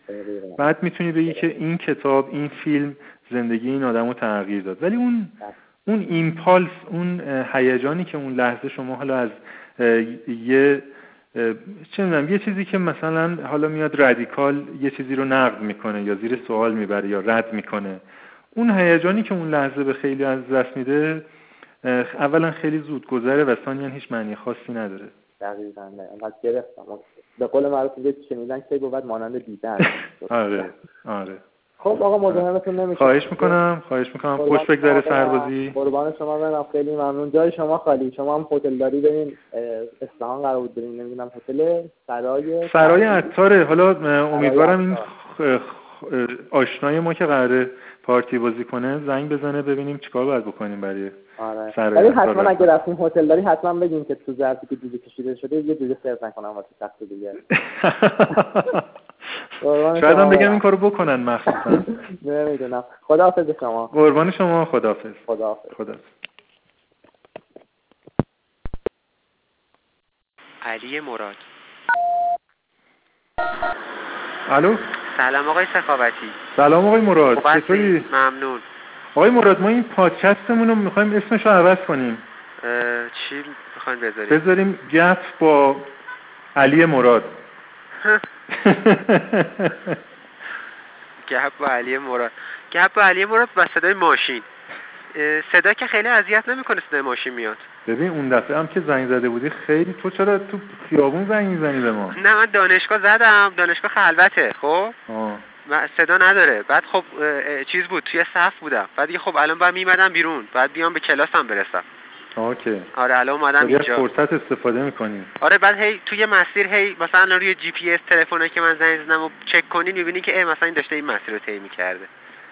بعد می‌تونی بگی که این کتاب این فیلم زندگی این آدم رو تغییر داد. ولی اون اون ایمپالس اون هیجانی که اون لحظه شما حالا از یه چه می‌دونم یه چیزی که مثلا حالا میاد رادیکال یه چیزی رو نقد می‌کنه یا زیر سوال می‌بره یا رد می‌کنه. اون هیجانی که اون لحظه به خیلی از دست میده اولا خیلی زود گذره و ثانیا هیچ معنی خاصی نداره. دقیقا پس گرفتم. به قول معروف شنیدن که بود؟ مانند دیدن. آره آره. خب آقا مزاحمتون نمیشه. خواهش می‌کنم خواهش می‌کنم. خوش بگذره سربازی. قربان شما برم. خیلی ممنون. جای شما خالی. شما هم هتل داری برین اصفهان قرار بود برین. نمی‌دونم هتل سرای سرای عطاره. حالا امیدوارم این آشنای ما که قراره پارتی بازی کنه زنگ بزنه ببینیم چیکار باید بکنیم برای آره. ولی حتما اگه رفتیم هتل داری حتما بگین که تو ظرفی که جوجه کشیده شده یه جوجه سرو نکنم واسه تخت دیگه. شاید هم بگم این کارو بکنن مخصوصا. نمی‌دونم. خداحافظ شما. قربان شما خداحافظ. خداحافظ. خدا علی مراد. الو؟ سلام آقای سخاوتی. سلام آقای مراد. چطوری؟ ممنون. آقای مراد ما این پادکستمون رو می‌خوایم اسمش رو عوض کنیم. چی می‌خوایم بذاریم؟ بذاریم گپ با علی مراد. گپ با علی مراد. گپ با علی مراد و صدای ماشین. صدا که خیلی اذیت نمی‌کنه صدای ماشین میاد. ببین اون دفعه هم که زنگ زده بودی خیلی تو چرا تو خیابون زنگ می‌زنی به ما؟ نه من دانشگاه زدم. دانشگاه خلوته خب؟ صدا نداره. بعد خب چیز بود توی صف بودم. بعد دیگه خب الان باید میمدم بیرون. بعد بیام به کلاسم برسم. okay. آره الان اومدم اینجا. فرصت استفاده می‌کنی آره بعد هی توی مسیر هی مثلا روی جی پی اس تلفنی که من زنگ زدم و چک کنین می‌بینی که ای مثلا این داشته این مسیر رو طی می‌کرده.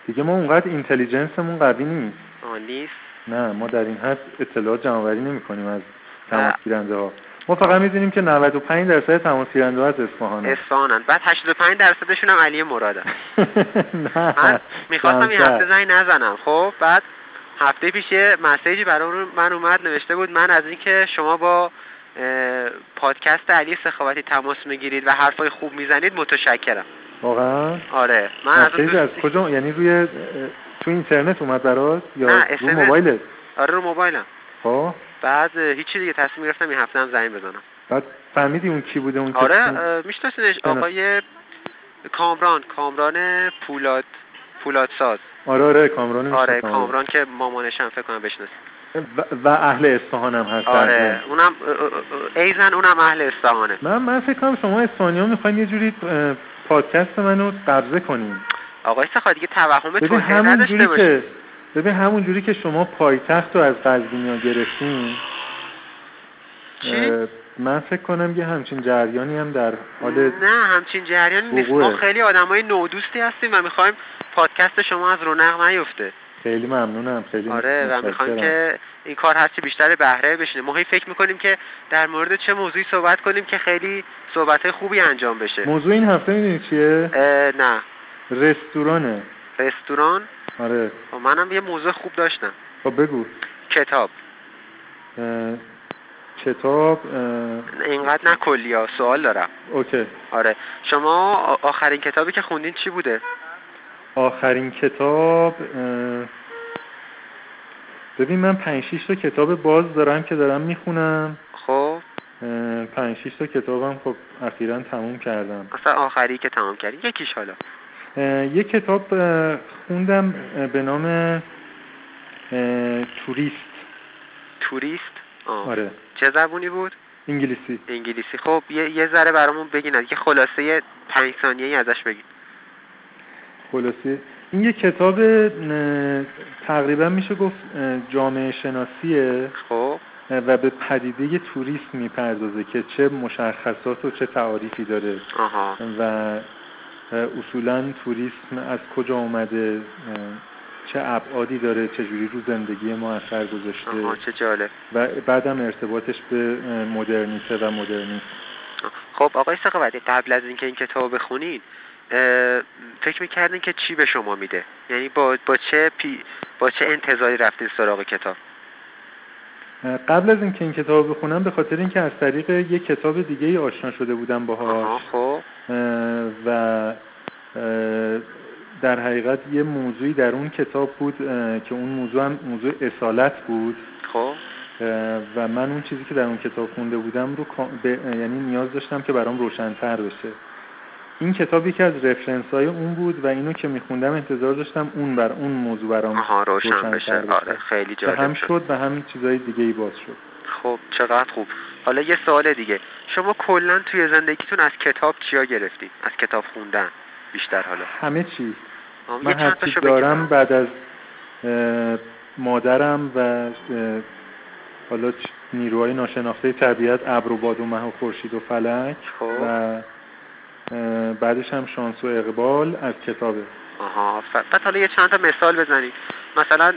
دیگه ما اونقدر intelligence مون قوی نیست. آه نیست. نه ما در این حد اطلاعات جمع آوری نمی‌کنیم از تماس گیرنده ها ما فقط می‌دونیم که 95 درصد تماس گیرنده از اصفهان اصفهانن. بعد 85 درصدشون هم علی مرادن. من می‌خواستم این هفته زنگ نزنم خب؟ بعد هفته پیش یه مسیجی برای من اومد نوشته بود من از اینکه شما با پادکست علی سخاوتی تماس می‌گیرید و حرفای خوب می‌زنید متشکرم. واقعا؟ آره. من از, از کجا؟ یعنی روی تو اینترنت اومد برات یا رو موبایلت؟ آره رو موبایلم. خب. بعد هیچی دیگه تصمیم گرفتم این هفته هم زنگ بزنم. بعد فهمیدی اون کی بوده اون آره میشناسینش آقای کامران کامران پولاد پولاد ساز آره آره کامران آره کامران که مامانش هم فکر کنم بشناسی و, و اهل اصفهان هم هست آره اونم ایزن اونم اهل اصفهانه. من من فکر کنم شما اسپانیا ها می‌خواین یه جوری پادکست منو قبضه کنیم آقای سخا دیگه توهم توسعه نداشته که ببین همون جوری که شما پایتخت رو از قزوینیا گرفتین چی؟ من فکر کنم یه همچین جریانی هم در حال نه همچین جریانی نیست. ما خیلی آدمای نودوستی هستیم و می‌خوایم پادکست شما از رونق نیفته. خیلی ممنونم خیلی آره و می‌خوایم که این کار هرچی بیشتر بهره بشینه. ما فکر می‌کنیم که در مورد چه موضوعی صحبت کنیم که خیلی صحبت خوبی انجام بشه. موضوع این هفته می‌دونی چیه؟ نه. رستورانه. رستوران؟ آره. خب منم یه موضوع خوب داشتم. خب بگو. کتاب. کتاب اینقدر نه کلیا سوال دارم. اوکی. آره. شما آخرین کتابی که خوندین چی بوده؟ آخرین کتاب ببین من پنج شیش تا کتاب باز دارم که دارم می‌خونم. خب. پنج شیش تا کتابم خب اخیرا تموم کردم. اصلا آخری که تموم کردی یکیش حالا. یه کتاب خوندم به نام توریست. توریست؟ آره. چه زبونی بود؟ انگلیسی. انگلیسی. خب یه, یه ذره برامون بگین یه خلاصه پنج ثانیه ازش بگین. خلاصه. این یه کتاب تقریبا میشه گفت جامعه شناسیه. خب. و به پدیده توریست می‌پردازه که چه مشخصات و چه تعاریفی داره. آها. و اصولا توریسم از کجا اومده چه ابعادی داره چجوری رو زندگی ما اثر گذاشته. چه جالب. و بعدم ارتباطش به مدرنیته و مدرنیسم. خب آقای سقوطی قبل از اینکه این کتاب بخونید فکر می‌کردین که چی به شما میده؟ یعنی با, با چه پی با چه انتظاری رفتید سراغ کتاب؟ قبل از اینکه این کتاب بخونم به خاطر اینکه از طریق یک کتاب دیگه ای آشنا شده بودم باهاش. خب. و در حقیقت یه موضوعی در اون کتاب بود که اون موضوع هم موضوع اصالت بود. خب. و من اون چیزی که در اون کتاب خونده بودم رو یعنی نیاز داشتم که برام روشنتر بشه. این کتاب یکی از رفرنس های اون بود و اینو که میخوندم انتظار داشتم اون بر اون موضوع برام آها روشن بشه. آره خیلی جالب هم شد. و همین چیزهای دیگه ای باز شد. خب چقدر خوب. حالا یه سوال دیگه. شما کلا توی زندگیتون از کتاب چیا گرفتید از کتاب خوندن بیشتر حالا. همه چی. من هرچی دارم بعد از مادرم و حالا نیروهای ناشناخته طبیعت ابر و باد و مه و خورشید و فلک خب. و بعدش هم شانس و اقبال از کتابه آها بعد حالا یه چند تا مثال بزنید مثلا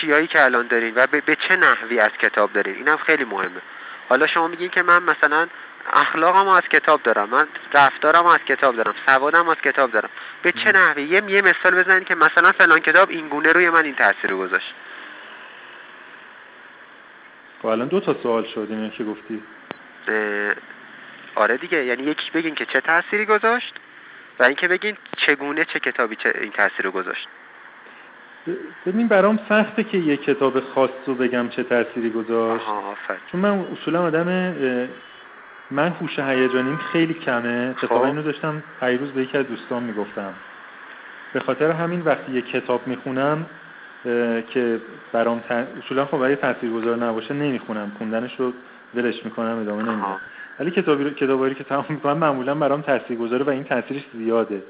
چیایی که الان دارین و به چه نحوی از کتاب دارین؟ اینم خیلی مهمه. حالا شما میگین که من مثلا اخلاقم از کتاب دارم. من رفتارم از کتاب دارم. سوادم از کتاب دارم. به چه نحوی؟ یه, یه مثال بزنید که مثلا فلان کتاب این گونه روی من این تاثیر رو گذاشت. خب الان دو تا سوال شد اینه که گفتی. آره دیگه. یعنی یکی بگین که چه تأثیری گذاشت و اینکه بگین چگونه چه کتابی چه این تاثیر رو گذاشت. ببین برام سخته که یه کتاب خاص رو بگم چه تأثیری گذاشت. چون من اصولا آدم من هوش هیجانیم خیلی کمه. اتفاقا اینو داشتم پیروز به یکی از دوستان می‌گفتم. به خاطر همین وقتی یه کتاب می‌خونم که برام اصولا خب برای تاثیرگذار نباشه نمی‌خونم. خوندنش رو ولش می‌کنم ادامه نمیدم. ولی کتابی رو کتابایی که تمام می‌کنم معمولا برام تاثیرگذاره و این تاثیرش زیاده.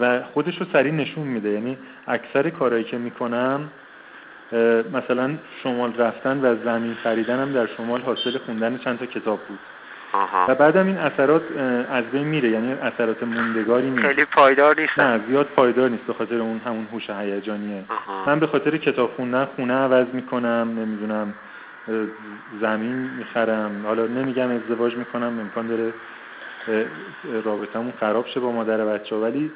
و خودش رو سریع نشون میده. یعنی اکثر کارهایی که می‌کنم مثلا شمال رفتن و زمین خریدن هم در شمال حاصل خوندن چند تا کتاب بود. آها. و بعدم این اثرات از بین میره. یعنی اثرات موندگاری نیست. خیلی پایدار نیست. نه زیاد پایدار نیست به خاطر اون همون هوش هیجانیه. من به خاطر کتاب خوندن خونه عوض می‌کنم نمی‌دونم زمین می‌خرم. حالا نمیگم ازدواج می‌کنم امکان داره رابطمون خراب شه با مادر بچه ولی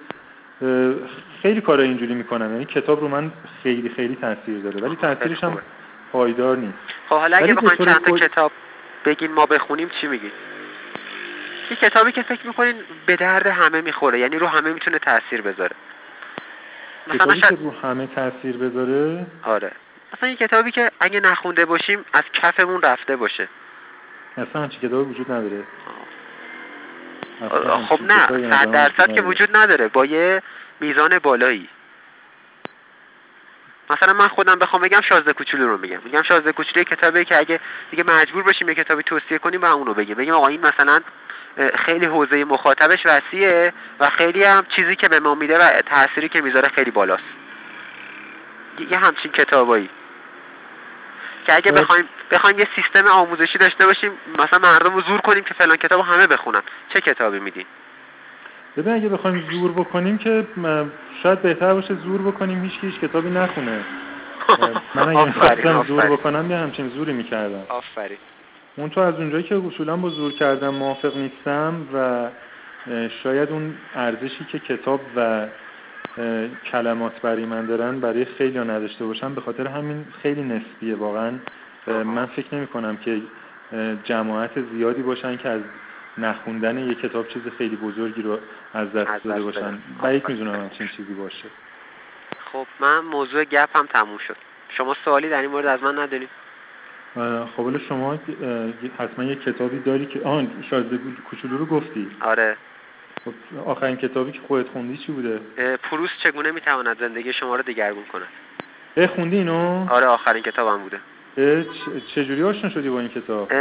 خیلی کار اینجوری می‌کنم. یعنی کتاب رو من خیلی خیلی تاثیر داره. ولی تاثیرش هم پایدار نیست. خب حالا اگه بخواین چند تا کتاب بگین ما بخونیم چی میگین؟ یه کتابی که فکر می‌کنین به درد همه می‌خوره یعنی رو همه می‌تونه تاثیر بذاره. مثلا. که رو همه تاثیر بذاره؟ آره. مثلا یه کتابی که اگه نخونده باشیم از کفمون رفته باشه. اصلا چی کتابی وجود نداره. خب نه صد درصد که وجود نداره با یه میزان بالایی. مثلا من خودم بخوام بگم شازده کوچولو رو میگم. میگم شازده کوچولو کتابی که اگه دیگه مجبور باشیم یه کتابی توصیه کنیم با اون رو بگیم بگیم آقا این مثلا خیلی حوزه مخاطبش وسیعه و خیلی هم چیزی که به ما میده و تأثیری که می‌ذاره خیلی بالاست. یه همچین کتابایی. که اگه بخوایم بخوایم یه سیستم آموزشی داشته باشیم مثلا مردم رو زور کنیم که فلان کتاب همه بخونن. چه کتابی میدین ببین اگه بخوایم زور بکنیم که شاید بهتر باشه زور بکنیم هیچ هیچ کتابی نخونه. من اگه می‌خواستم زور بکنم یه همچین زوری می‌کردم. آفرین. اون تو از اونجایی که اصولا با زور کردن موافق نیستم و شاید اون ارزشی که کتاب و کلمات برای من دارن برای خیلی ها نداشته باشم به خاطر همین خیلی نسبیه واقعا. من فکر نمی کنم که جماعت زیادی باشن که از نخوندن یک کتاب چیز خیلی بزرگی رو از دست داده باشن. بعید می‌دونم همچین چیزی باشه. خب من موضوع گپ هم تموم شد. شما سوالی در این مورد از من ندارید خب شما حتما یه کتابی داری که آن شازده کوچولو رو گفتی. آره. خب آخرین کتابی که خودت خوندی چی بوده؟ پروست چگونه می‌تواند زندگی شما رو دگرگون کند؟ اه خوندی اینو؟ آره آخرین کتابم بوده. چجوری آشنا شدی با این کتاب؟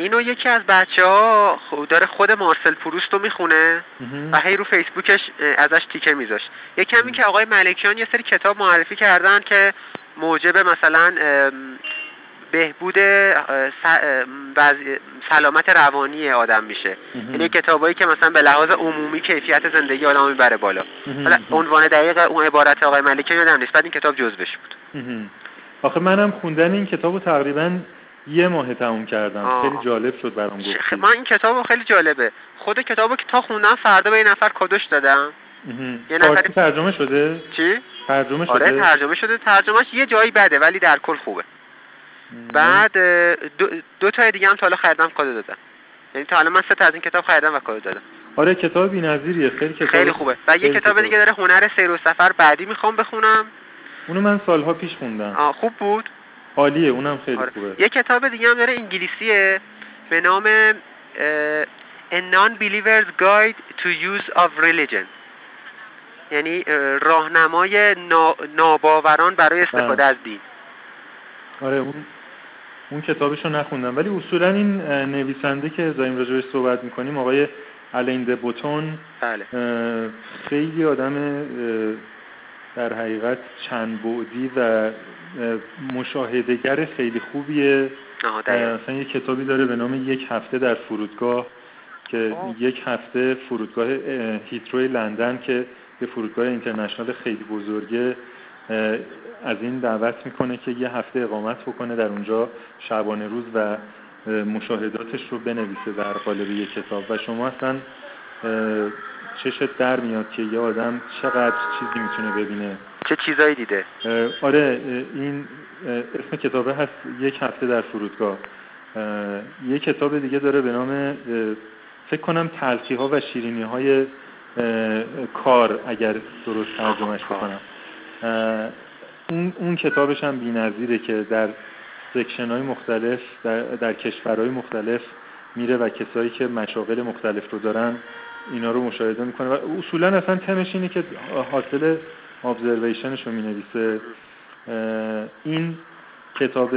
اینو یکی از بچه ها داره خود مارسل پروست رو می‌خونه و هی رو فیسبوکش ازش تیکه میذاشت یکی همین که آقای ملکیان یه سری کتاب معرفی کردن که موجب مثلا بهبود سلامت روانی آدم میشه. یعنی کتابایی که مثلا به لحاظ عمومی کیفیت زندگی آدم می‌بره بالا. حالا عنوان دقیق اون عبارت آقای ملکیان یادم نیست بعد این کتاب جزوش بود. آخه منم خوندن این کتابو تقریبا یه ماه تموم کردم. آه. خیلی جالب شد برام گفتی. من این کتابو خیلی جالبه. خود کتابو که تا خوندم فردا به یه نفر کدوش دادم. یه نفر ترجمه شده؟ چی؟ ترجمه شده. آره ترجمه شده. ترجمهش یه جایی بده ولی در کل خوبه. بعد دو, دو تا دیگه هم تا حالا خریدم کادو دادم. یعنی تا حالا من سه تا از این کتاب خریدم و کادو دادم. آره کتاب بی‌نظیریه. خیلی کتاب خیلی خوبه. و یه کتاب دیگه داره هنر سیر و سفر. بعدی می‌خوام بخونم. اونو من سالها پیش خوندم. آه خوب بود. عالیه اونم خیلی آره. خوبه یه کتاب دیگه هم داره انگلیسیه به نام A Non-Believer's Guide to Use of Religion یعنی راهنمای ناباوران برای استفاده از دین آره اون اون کتابش رو نخوندم ولی اصولا این نویسنده که داریم راجبش صحبت می‌کنیم آقای الین بوتون بله. خیلی آدم در حقیقت چند بعدی و مشاهدگر خیلی خوبیه. مثلا یه کتابی داره به نام یک هفته در فرودگاه که یک هفته فرودگاه هیتروی لندن که یه فرودگاه اینترنشنال خیلی بزرگه از این دعوت می‌کنه که یه هفته اقامت بکنه در اونجا شبانه روز و مشاهداتش رو بنویسه در قالب یک کتاب. و شما اصلا چشت در میاد که یه آدم چقدر چیزی می‌تونه ببینه. چه چیزایی دیده؟ آره این اسم کتابه هست یک هفته در فرودگاه. یه کتاب دیگه داره به نام فکر کنم تلخی ها و شیرینی های کار اگر درست ترجمهش بکنم. اون, اون کتابش هم بی که در section های مختلف در, در کشورهای مختلف میره و کسایی که مشاغل مختلف رو دارن اینا رو مشاهده می‌کنه و اصولا اصلا تمش اینه که حاصل observation ش رو می‌نویسه این کتاب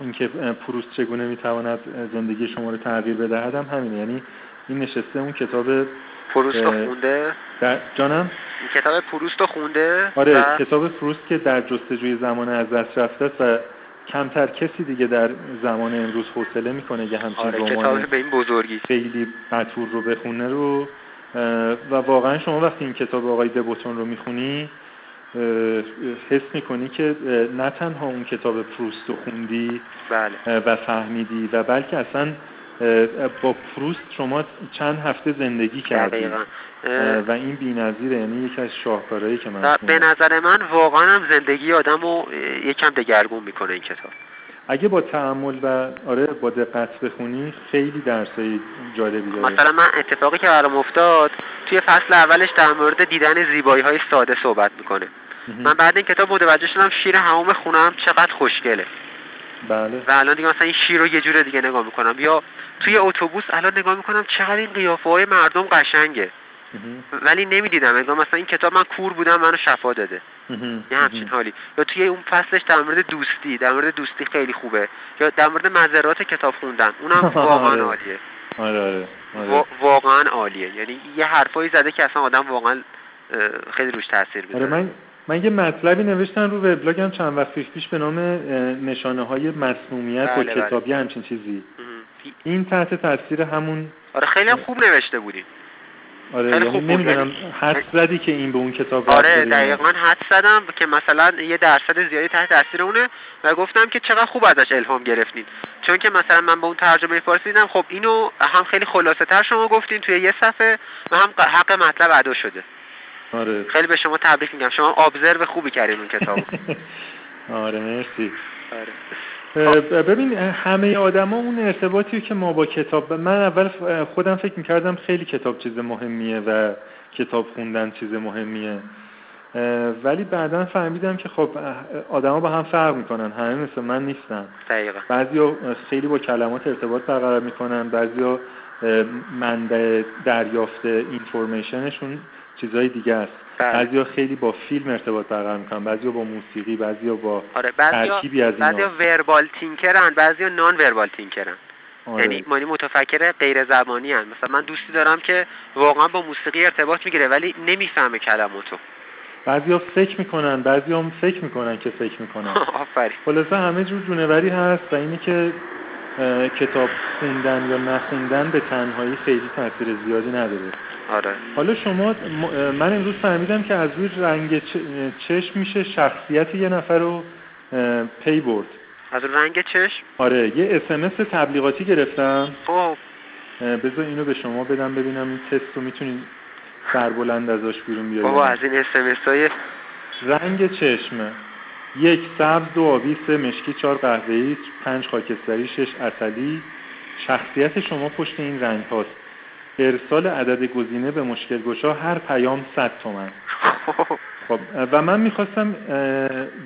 این که پروست چگونه می‌تواند زندگی شما رو تغییر بدهد هم همینه. یعنی این نشسته اون کتاب پروست رو خونده؟ جانم؟ این کتاب پروست رو خونده آره کتاب پروست که در جستجوی زمان از دست رفته و کمتر کسی دیگه در زمان امروز حوصله می‌کنه که همچین آره کتاب به این بزرگی خیلی مطور رو بخونه رو و واقعا شما وقتی این کتاب آقای دبوتون رو می‌خونی حس می‌کنی که نه تنها اون کتاب پروست رو خوندی بله. و فهمیدی و بلکه اصلا با پروست شما چند هفته زندگی کردی و این بی نظیره یعنی یکی از شاهکارهایی که من به نظر من واقعا هم زندگی آدم رو یکم دگرگون می‌کنه این کتاب. اگه با تعمل و آره با دقت بخونی خیلی درسای جالبی داره. مثلا من اتفاقی که برام افتاد توی فصل اولش در مورد دیدن زیبایی های ساده صحبت می‌کنه. من بعد این کتاب متوجه شدم شیر هموم خونم چقدر خوشگله. بله. و الان دیگه مثلا این شیر رو یه جور دیگه نگاه می‌کنم. یا توی اتوبوس الان نگاه می‌کنم چقدر این قیافه های مردم قشنگه. ولی نمی‌دیدم. انگار مثلا این کتاب من کور بودم منو شفا داده. یه همچین حالی. یا توی اون فصلش در مورد دوستی در مورد دوستی خیلی خوبه. یا در مورد مذرات کتاب خوندن. اونم واقعا آره. عالیه. آره آره, آره. واقعا عالیه. یعنی یه حرفایی زده که اصلا آدم واقعا خیلی روش تاثیر آره من من یه مطلبی نوشتم رو وبلاگم چند وقت پیش به نام نشانه های مسمومیت بله، و بله. کتابی همچین چیزی. این تحت تاثیر همون آره خیلی خوب نوشته بودی آره خیلی یعنی خوب. نمی‌دونم یعنی- حد زدی که این به اون کتاب آره. دقیقا حد زدم که مثلا یه درصد زیادی تحت تاثیر اونه و گفتم که چقدر خوب ازش الهام گرفتین چون که مثلا من با اون ترجمه فارسی دیدم خب اینو هم خیلی خلاصه تر شما گفتین توی یه صفحه و هم حق مطلب ادا شده آره. خیلی به شما تبریک میگم. شما ابزرو خوبی کردین اون کتابو. آره مرسی. آره. ببین همه آدما اون ارتباطی که ما با کتاب من اول خودم فکر می‌کردم خیلی کتاب چیز مهمیه و کتاب خوندن چیز مهمیه. ولی بعدا فهمیدم که خب آدما با هم فرق می‌کنن. همه مثل من نیستن. دقیقا. بعضیا خیلی با کلمات ارتباط برقرار می‌کنن. بعضیا منبع دریافت اینفورمیشنشون چیزای دیگه است بله. بعضیا خیلی با فیلم ارتباط برقرار می‌کنن بعضیا با موسیقی بعضیا با آره بعضیا ترکیبی از اینا. بعضیا وربال تینکرن بعضیا نان وربال تینکرن آره. یعنی مانی متفکر غیر زبانی هن. مثلا من دوستی دارم که واقعا با موسیقی ارتباط می‌گیره ولی نمی‌فهمه کلماتو بعضیا فکر می‌کنن بعضی هم فکر می‌کنن که فکر می‌کنن آفرین خلاصه همه جور جونوری هست و اینه که کتاب خوندن یا نخوندن به تنهایی خیلی تاثیر زیادی نداره آره. حالا شما من امروز فهمیدم که از روی رنگ چشم میشه شخصیت یه نفر رو پی برد. از رنگ چشم؟ آره یه اسمس تبلیغاتی گرفتم. خب. بذار اینو به شما بدم ببینم این تست رو می‌تونید سربلند ازش بیرون بیارید بابا از این اسمس های رنگ چشم. یک سبز دو آبی سه مشکی چهار قهوه‌ای پنج خاکستری شش اصلی شخصیت شما پشت این رنگ هاست. ارسال عدد گزینه به مشکل گشا هر پیام 100 تومن. خب و من می‌خواستم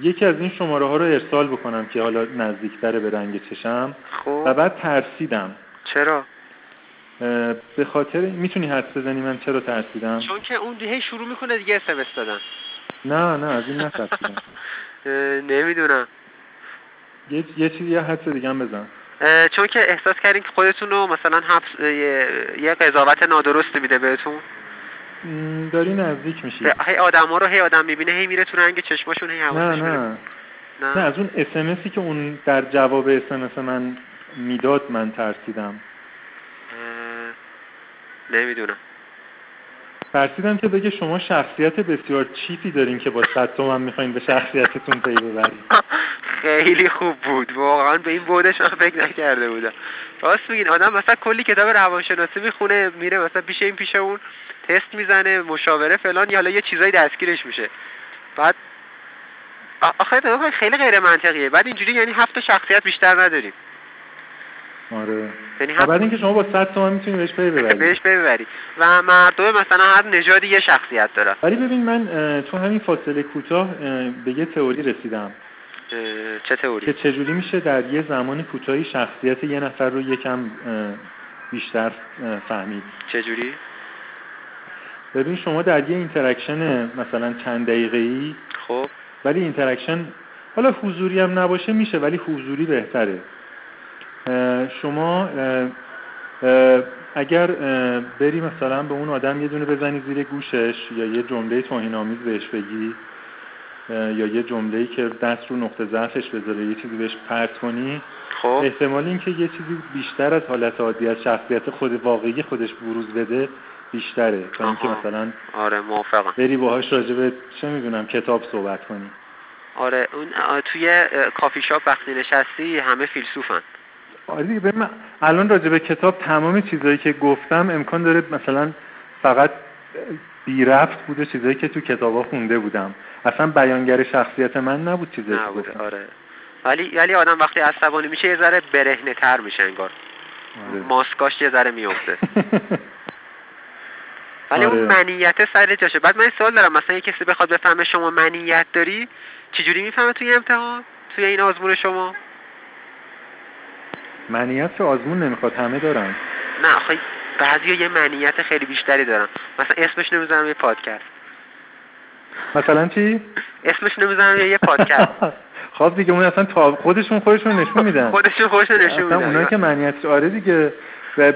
یکی از این شماره ها رو ارسال بکنم که حالا نزدیکتره به رنگ چشم. و خب بعد ترسیدم. چرا؟ به خاطر می‌تونی حدس بزنی؟ من چرا ترسیدم؟ چون که اون هی شروع می‌کنه دیگه اسمس دادن. نه نه از این نترسیدم. نمی‌دونم. یه یه چیزی یه حدس دیگه هم بزن. چون که احساس کردین که خودتون رو مثلا حبس یه, قضاوت نادرست میده بهتون. داری نزدیک میشی. هی آدم ها رو هی آدم می‌بینه هی میره تو رنگ چشماشون هی نه حواسش میره. نه. نه. نه از اون اسمسی که اون در جواب اسمس من می‌داد من ترسیدم. اه، نمی‌دونم. ترسیدم که بگه شما شخصیت بسیار چیپی دارین که با صد تومن می‌خواین به شخصیتتون پی ببرید خیلی خوب بود. واقعا به این بودش من فکر نکرده بودم. راست میگین آدم مثلا کلی کتاب روانشناسی می‌خونه میره مثلا پیش این پیش اون تست می‌زنه مشاوره فلان یا حالا یه چیزایی دستگیرش میشه. بعد آخه خیلی غیر منطقیه بعد اینجوری یعنی هفت شخصیت بیشتر نداریم. آره. یعنی اینکه شما با صد تومن می‌تونی بهش پی ببرید بهش ببری. و مردم مثلا هر نژادی یه شخصیت داره ولی ببین من تو همین فاصله کوتاه اه، به یه تئوری رسیدم. چه که تئوری چجوری میشه در یه زمان کوتاهی شخصیت یه نفر رو یکم بیشتر فهمید. چجوری؟ ببین شما در یه interaction مثلا چند دقیقه ای خب. ولی interaction حالا حضوری هم نباشه میشه ولی حضوری بهتره. شما اگر بری مثلا به اون آدم یه دونه بزنی زیر گوشش یا یه جمله توهین آمیز بهش بگی یا یه جمله‌ای که دست رو نقطه ضعفش بذاره یه چیزی بهش پرت کنی خب. احتمال اینکه یه چیزی بیشتر از حالت عادی از شخصیت خود واقعی خودش بروز بده بیشتره. تا اینکه آها. مثلا آره موافقم. بری باهاش راجع به چه می‌دونم کتاب صحبت کنی. آره اون توی کافی شاپ وقتی نشستی همه فیلسوفن. آره دیگه ببین من الان راجع به کتاب تمام چیزایی که گفتم امکان داره مثلا فقط بی رفت بوده چیزایی که تو کتابا خونده بودم. اصلا بیانگر شخصیت من نبود چیزایی که گفتم. آره. ولی ولی آدم وقتی عصبانی میشه یه ذره برهنه تر میشه انگار. آره. ماسکاش یه ذره میفته ولی آره. اون منیت سر جاشه. بعد من سوال دارم. مثلا یه کسی بخواد بفهمه شما منیت داری چجوری می‌فهمه توی امتحان؟ توی این آزمون شما؟ منیت که آزمون نمی‌خواد همه دارن. نه آخه بعضیا یه منیت خیلی بیشتری دارن. مثلا اسمش نمی‌ذارم یه پادکست. مثلا چی؟ اسمش نمی‌ذارم یه پادکست. خب دیگه اون اصلا تا خودشون خودشون نشون میدن. خودشون خودشون نشون اصلا میدن. اونایی که منیت آره دیگه. و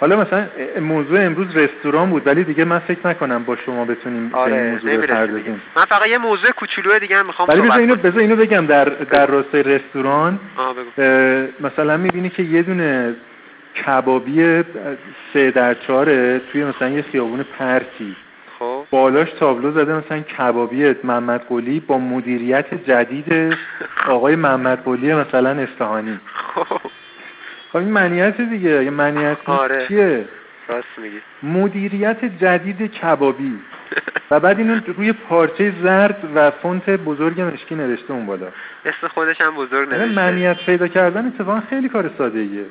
حالا مثلا موضوع امروز رستوران بود ولی دیگه من فکر نکنم با شما بتونیم آره به این موضوع بپردازیم. من فقط یه موضوع کوچولو دیگه هم می‌خوام ولی بذار اینو. بذار اینو بگم در در راستای رستوران. مثلا می‌بینی که یه دونه کبابی سه در چهاره توی مثلا یه خیابون پرتی خب. بالاش تابلو زده مثلا کبابی محمد قلی با مدیریت جدید آقای محمد قلی مثلا اصفهانی. خب. خب این معنیت دیگه یه معنیت آره. چیه؟ راست میگی. مدیریت جدید کبابی. و بعد اینو روی پارچه زرد و فونت بزرگ مشکی نوشته اون بالا. اسم خودش هم بزرگ یعنی نوشته. معنیت پیدا کردن اتفاقا خیلی کار ساده ایه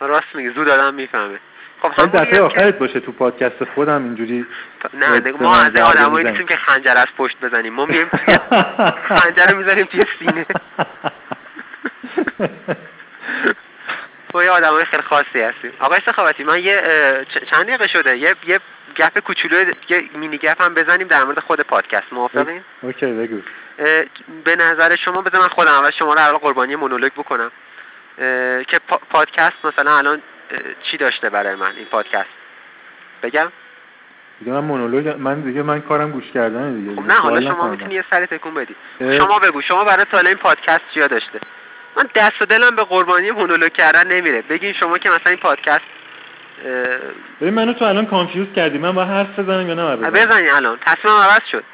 راست میگی زود آدم می‌فهمه. خب دفعه هم که- آخرت باشه تو پادکست خودم اینجوری نه ما از آدمایی. نیستیم که خنجر از پشت بزنیم. ما میایم خنجر رو می‌زنیم توی سینه. یه آدمای خیلی خاصی هستیم. آقای سخاوتی من یه چند دقیقه شده؟ یه یه گپ کوچولو یه مینی گپ هم بزنیم در مورد خود پادکست. موافقین؟ اوکی بگو. به نظر شما بذار من خودم اول شما رو اول قربانی مونولوگ بکنم. که پا- پادکست مثلا الان چی داشته برای من این پادکست؟ بگم؟ دیگه من مونولوگ من دیگه من کارم گوش کردن دیگه. خب نه حالا شما. می‌تونی یه سری تکون بدی. شما بگو شما برای حالا این پادکست چیا داشته؟ من دست و دلم به قربانی مونولوگ کردن نمیره. بگین شما که مثلا این پادکست اه، ببین منو تو الان confuse کردی. من با حرف بزنم یا نه بزنم؟ بزنی الان. تصمیمم عوض شد.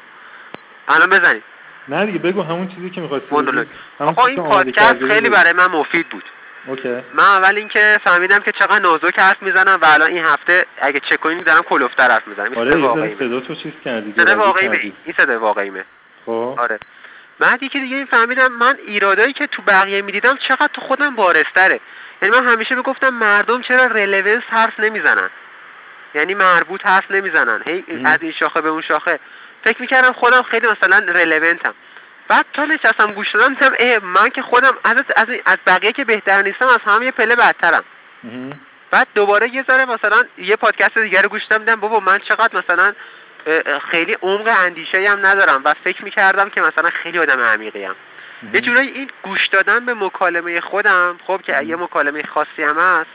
الان بزنی. نه دیگه بگو همون چیزی که می‌خواستی مونولوگ آقا این پادکست خیلی. برای من مفید بود. okay. من اول اینکه فهمیدم که چقدر نازک حرف می‌زنم و الان این هفته اگه چک کنید دارم کلفت‌تر حرف می‌زنم. این آره صدا تو چیز کردی واقعیمه کردی. این صدای واقعیمه خب. آره. بعد یکی دیگه این فهمیدم من ایرادایی که تو بقیه می‌دیدم چقدر تو خودم بارستره یعنی من همیشه می‌گفتم مردم چرا رلونس حرف نمی‌زنن. یعنی مربوط حرف نمی‌زنن. هی ام. از این شاخه به اون شاخه. فکر می‌کردم خودم خیلی مثلا رلونتم بعد تا نشستم گوش دادم دیدم اه، من که خودم از از, از بقیه که بهتر نیستم از همه یه پله بدترم. بعد دوباره یه ذره مثلا یه پادکست دیگر رو گوش دادم دیدم بابا من چقدر مثلا خیلی عمق اندیشه هم ندارم و فکر می‌کردم که مثلا خیلی آدم عمیقی هم. یه جورایی این گوش دادن به مکالمه خودم خب که یه مکالمه خاصی هم هست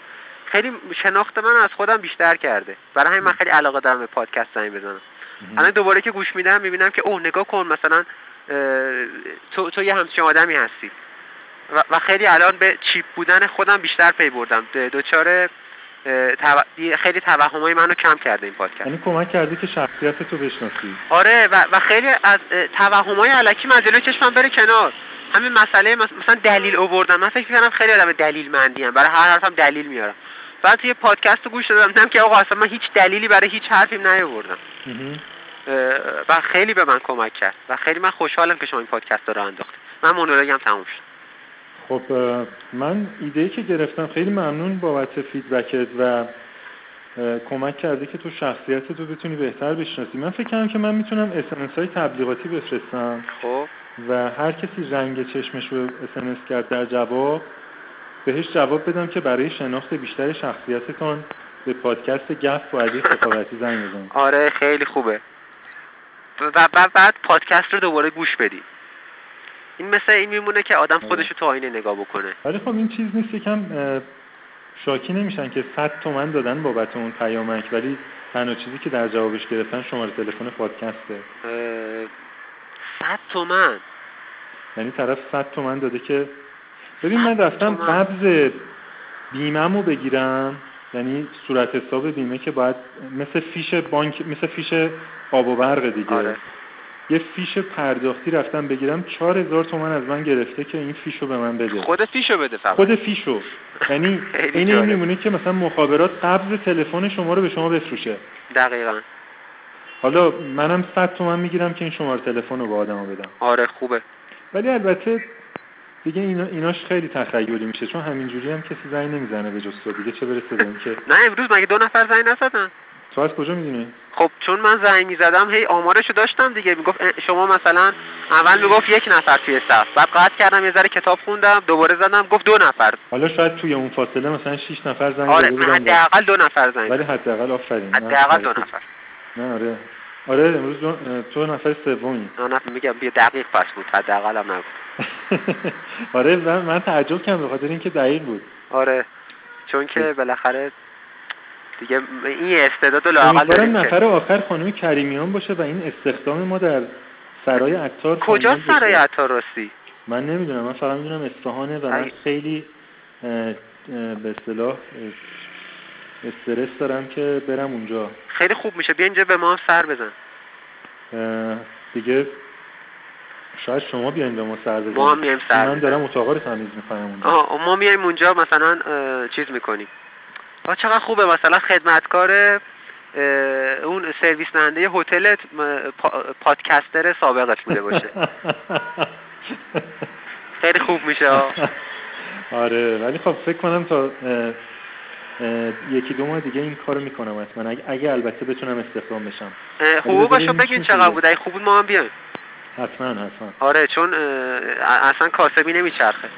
خیلی شناخت من از خودم بیشتر کرده. برای همین من خیلی علاقه دارم به پادکست زنگ بزنم. الان دوباره که گوش میدم می‌بینم که اوه نگاه کن مثلا تو, تو یه همچین آدمی هستی. و, و خیلی الان به چیپ بودن خودم بیشتر پی بردم. د- خیلی توهمای منو کم کرده این پادکست. یعنی کمک کرده که شخصیت تو بشناسی. آره و, و خیلی از اه، توهمای علکی من جلوی چشمم بره کنار. همین مسئله مس- مثلا دلیل آوردن. من فکر می‌کنم خیلی آدم دلیل مندیم برای هر حرفم دلیل میارم. بعد توی پادکست رو گوش دادم دیدم که آقا اصلا من هیچ دلیلی برای هیچ حرفیم نیاوردم. و خیلی به من کمک کرد. و خیلی من خوشحالم که شما این پادکست رو انداختید. من مونولوگم تموم شد. خب من ایده که گرفتم خیلی ممنون بابت feedback ت و کمک کرده که تو شخصیت تو بتونی بهتر بشناسی. من فکر کردم که من می‌تونم اسمس های تبلیغاتی بفرستم خب. و هر کسی رنگ چشمش رو اسمس کرد در جواب بهش جواب بدم که برای شناخت بیشتر شخصیتتان به پادکست گپ با علی سخاوتی زنگ بزنید. آره خیلی خوبه. و بعد بعد پادکست رو دوباره گوش بدی. این مثل این میمونه که آدم آره. خودش رو تو آینه نگاه بکنه. ولی خب این چیز نیست یکم شاکی نمیشن که 100 تومن دادن بابت اون پیامک ولی تنها چیزی که در جوابش گرفتن شماره تلفن پادکسته. اه، صد تومن. یعنی طرف 100 تومن داده که ببین من 100 رفتم. قبض بیمه‌مو بگیرم. یعنی صورت حساب بیمه که باید مثل فیش بانک مثل فیش آب و برق دیگه. آره. یه فیش پرداختی رفتم بگیرم 4000 تومن از من گرفته که این فیشو به من بده. خود فیشو بده فقط. خود فیشو. یعنی این جالب. میمونه که مثلا مخابرات قبض تلفن شما رو به شما بفروشه. دقیقا. حالا منم 100 تومن می‌گیرم که این شماره تلفن رو به آدما بدم. آره خوبه. ولی البته دیگه اینا ایناش خیلی تخیلی میشه چون همینجوری هم کسی زنگ نمی‌زنه به جز تو دیگه چه برسه به اینکه نه امروز مگه دو نفر زنگ نزدن؟ تو از کجا می‌دونی؟ خب چون من زنگ می‌زدم هی آمارشو داشتم دیگه. می‌گفت شما مثلا اول می‌گفت یک نفر توی صف. بعد قطع کردم یه ذره کتاب خوندم دوباره زدم گفت دو نفر. حالا شاید توی اون فاصله مثلا 6 نفر زنگ آره من حداقل دو نفر زنگ ولی. حداقل آفرین حداقل دو. نفر. نه آره. آره امروز دو... تو نفر سومی. نه میگم بیا دقیق پس بود حداقل هم نبود. آره من, من تعجب کردم به خاطر اینکه دقیق بود. آره چون که بالاخره دیگه این استعداد لاقل داریم نفر آخر خانم کریمیان باشه و این استخدام ما در سرای عطار کجا سرای عطار راستی؟ من نمی‌دونم من فقط می‌دونم اصفهانه و من خیلی به اصطلاح استرس دارم که برم اونجا. خیلی خوب میشه. بیا اینجا به ما سر بزن. دیگه شاید شما بیاین به ما سر بزنید. ما هم میایم سر من دارم اتاقا رو تمیز می‌کنم اونجا. آه ما میایم اونجا مثلا چیز می‌کنیم. آ چقدر خوبه مثلا خدمتکار اون سرویس دهنده هتل پادکستر سابقت بوده باشه. خیلی خوب میشه آره ولی خب فکر کنم تا یکی دو ماه دیگه این کارو می‌کنم حتما. اگه, اگه البته بتونم استخدام بشم. حقوقشو بگین چقدر بوده اگه خوب بود ما هم بیایم. حتما حتما. آره چون اصلا کاسبی نمیچرخه.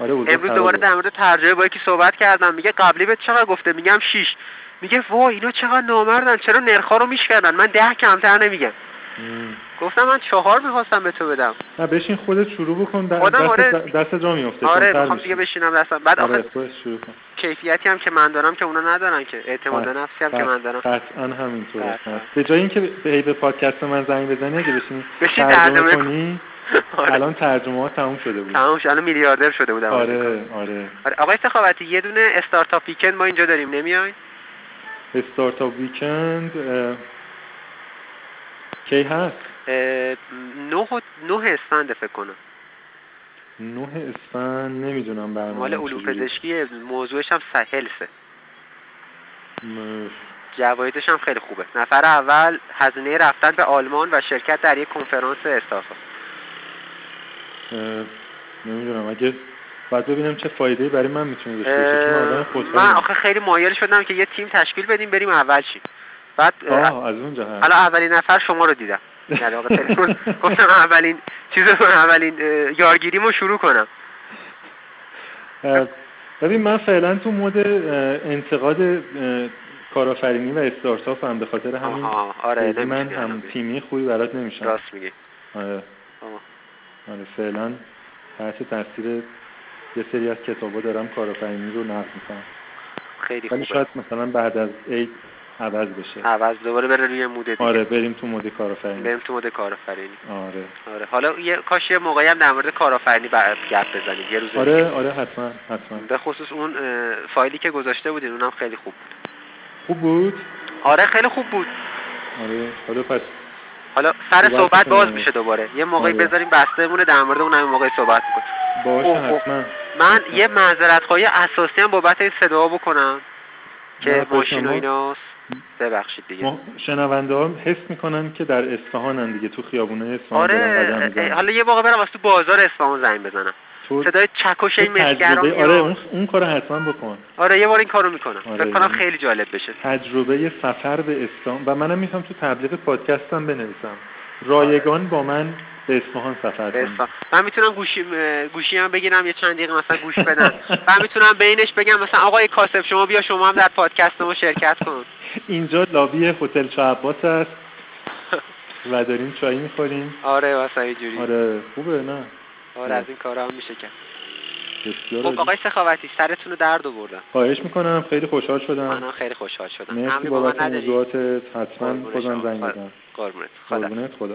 آره امروز دوباره در مورد ترجمه با یکی صحبت کردم. میگه قبلی به چقدر گفته؟ میگم شیش. میگه وای اینا چقدر نامردن. چرا نرخا رو میشکردن من ده کمتر نمیگم. گفتم من چهار می‌خواستم به تو بدم. نه بشین خودت شروع بکن. دست, آره. دست جا میفته آره می‌خوام دیگه بشینم دستم. بعد آره شروع کن. کیفیتی هم که من دارم که اونا ندارن که. اعتماد نفسی هم که من دارم. قطعا همینطوره. به جای اینکه به به پادکست من زنگ بزنی اگه بشینی بشین ترجمه کنی. الان ترجمه ها تموم شده بود. تموم شد. الان میلیاردر شده بودم آره آره. آره. آقای سخاوتی یه دونه استارتاپ ویکند ما اینجا داریم نمیای؟ استارتاپ ویکند کی هست؟ نه نه اسفند فکر کنم. نه اسفند نمی‌دونم برنامه مال علوم پزشکی موضوعش هم سهلسه جوایدش هم خیلی خوبه. نفر اول هزینه رفتن به آلمان و شرکت در یک کنفرانس استارتاپ نمی‌دونم. اگه باید ببینم چه فایده برای من می‌تونه داشته باشه من آخه خیلی مایل شدم که یه تیم تشکیل بدیم بریم اول چی؟ بعد از اونجا حالا اولین نفر شما رو دیدم. گفتم اولین چیز اولین یارگیریمو شروع کنم. ببین من فعلا تو مود انتقاد کارآفرینی و استارتاپ هم به خاطر همین آره من هم تیمی خوبی برات نمیشم راست میگی. آره. آره فعلا. تحت تاثیر یه سری از کتابا دارم کارآفرینی رو نقد می‌کنم. خیلی خوبه. شاید مثلا بعد از عید عوض بشه. عوض دوباره بره روی مود دیگه. آره بریم تو مود کارآفرینی بریم تو مود کارآفرینی آره. آره. حالا یه کاش یه موقعی هم در مورد کارآفرینی گپ بزنیم. یه روز آره آره حتما حتما. به خصوص اون فایلی که گذاشته بودین اونم خیلی خوب بود. خوب بود؟ آره خیلی خوب بود. آره حالا پس حالا سر صحبت باز میشه دوباره. یه موقعی آره. بذاریم بسته مونه در مورد اون موقعی صحبت کنیم باشه حتما. من یه معذرت خواهی اساسی هم بابت این صدا بکنم که ماشین و ایناست. ببخشید دیگه. شنونده ها حس می‌کنن که در اصفهانن دیگه تو خیابونه اصفهان آره حالا یه موقع برم واسه بازار اصفهان زنگ بزنم. صدای چکش این مشگران آره اون, اون کارو حتما بکن. آره یه بار این کارو می‌کنم. آره فکر کنم خیلی جالب بشه. تجربه سفر به اسفهان و منم می‌تونم تو تبلیغ پادکستم بنویسم. رایگان با من به اصفهان سفر کنم من می‌تونم گوشی گوشی هم بگیرم یه چند دقیقه مثلا گوش بدم. من می‌تونم بینش بگم مثلا آقای کاسب شما بیا شما هم در پادکست ما شرکت کن. اینجا لابی هتل عباس است. و داریم چای می‌خوریم. آره واسه جوری آره خوبه نه؟ آره از این کارا هم میشه کرد. خب آقای سخاوتی سرتون رو درد آوردم. خواهش می‌کنم خیلی خوشحال شدم. من خیلی خوشحال شدم. مرسی بابت موضوعات حتما خودم زنگ می‌زنم. قربونت. خدا. قربونت خدا.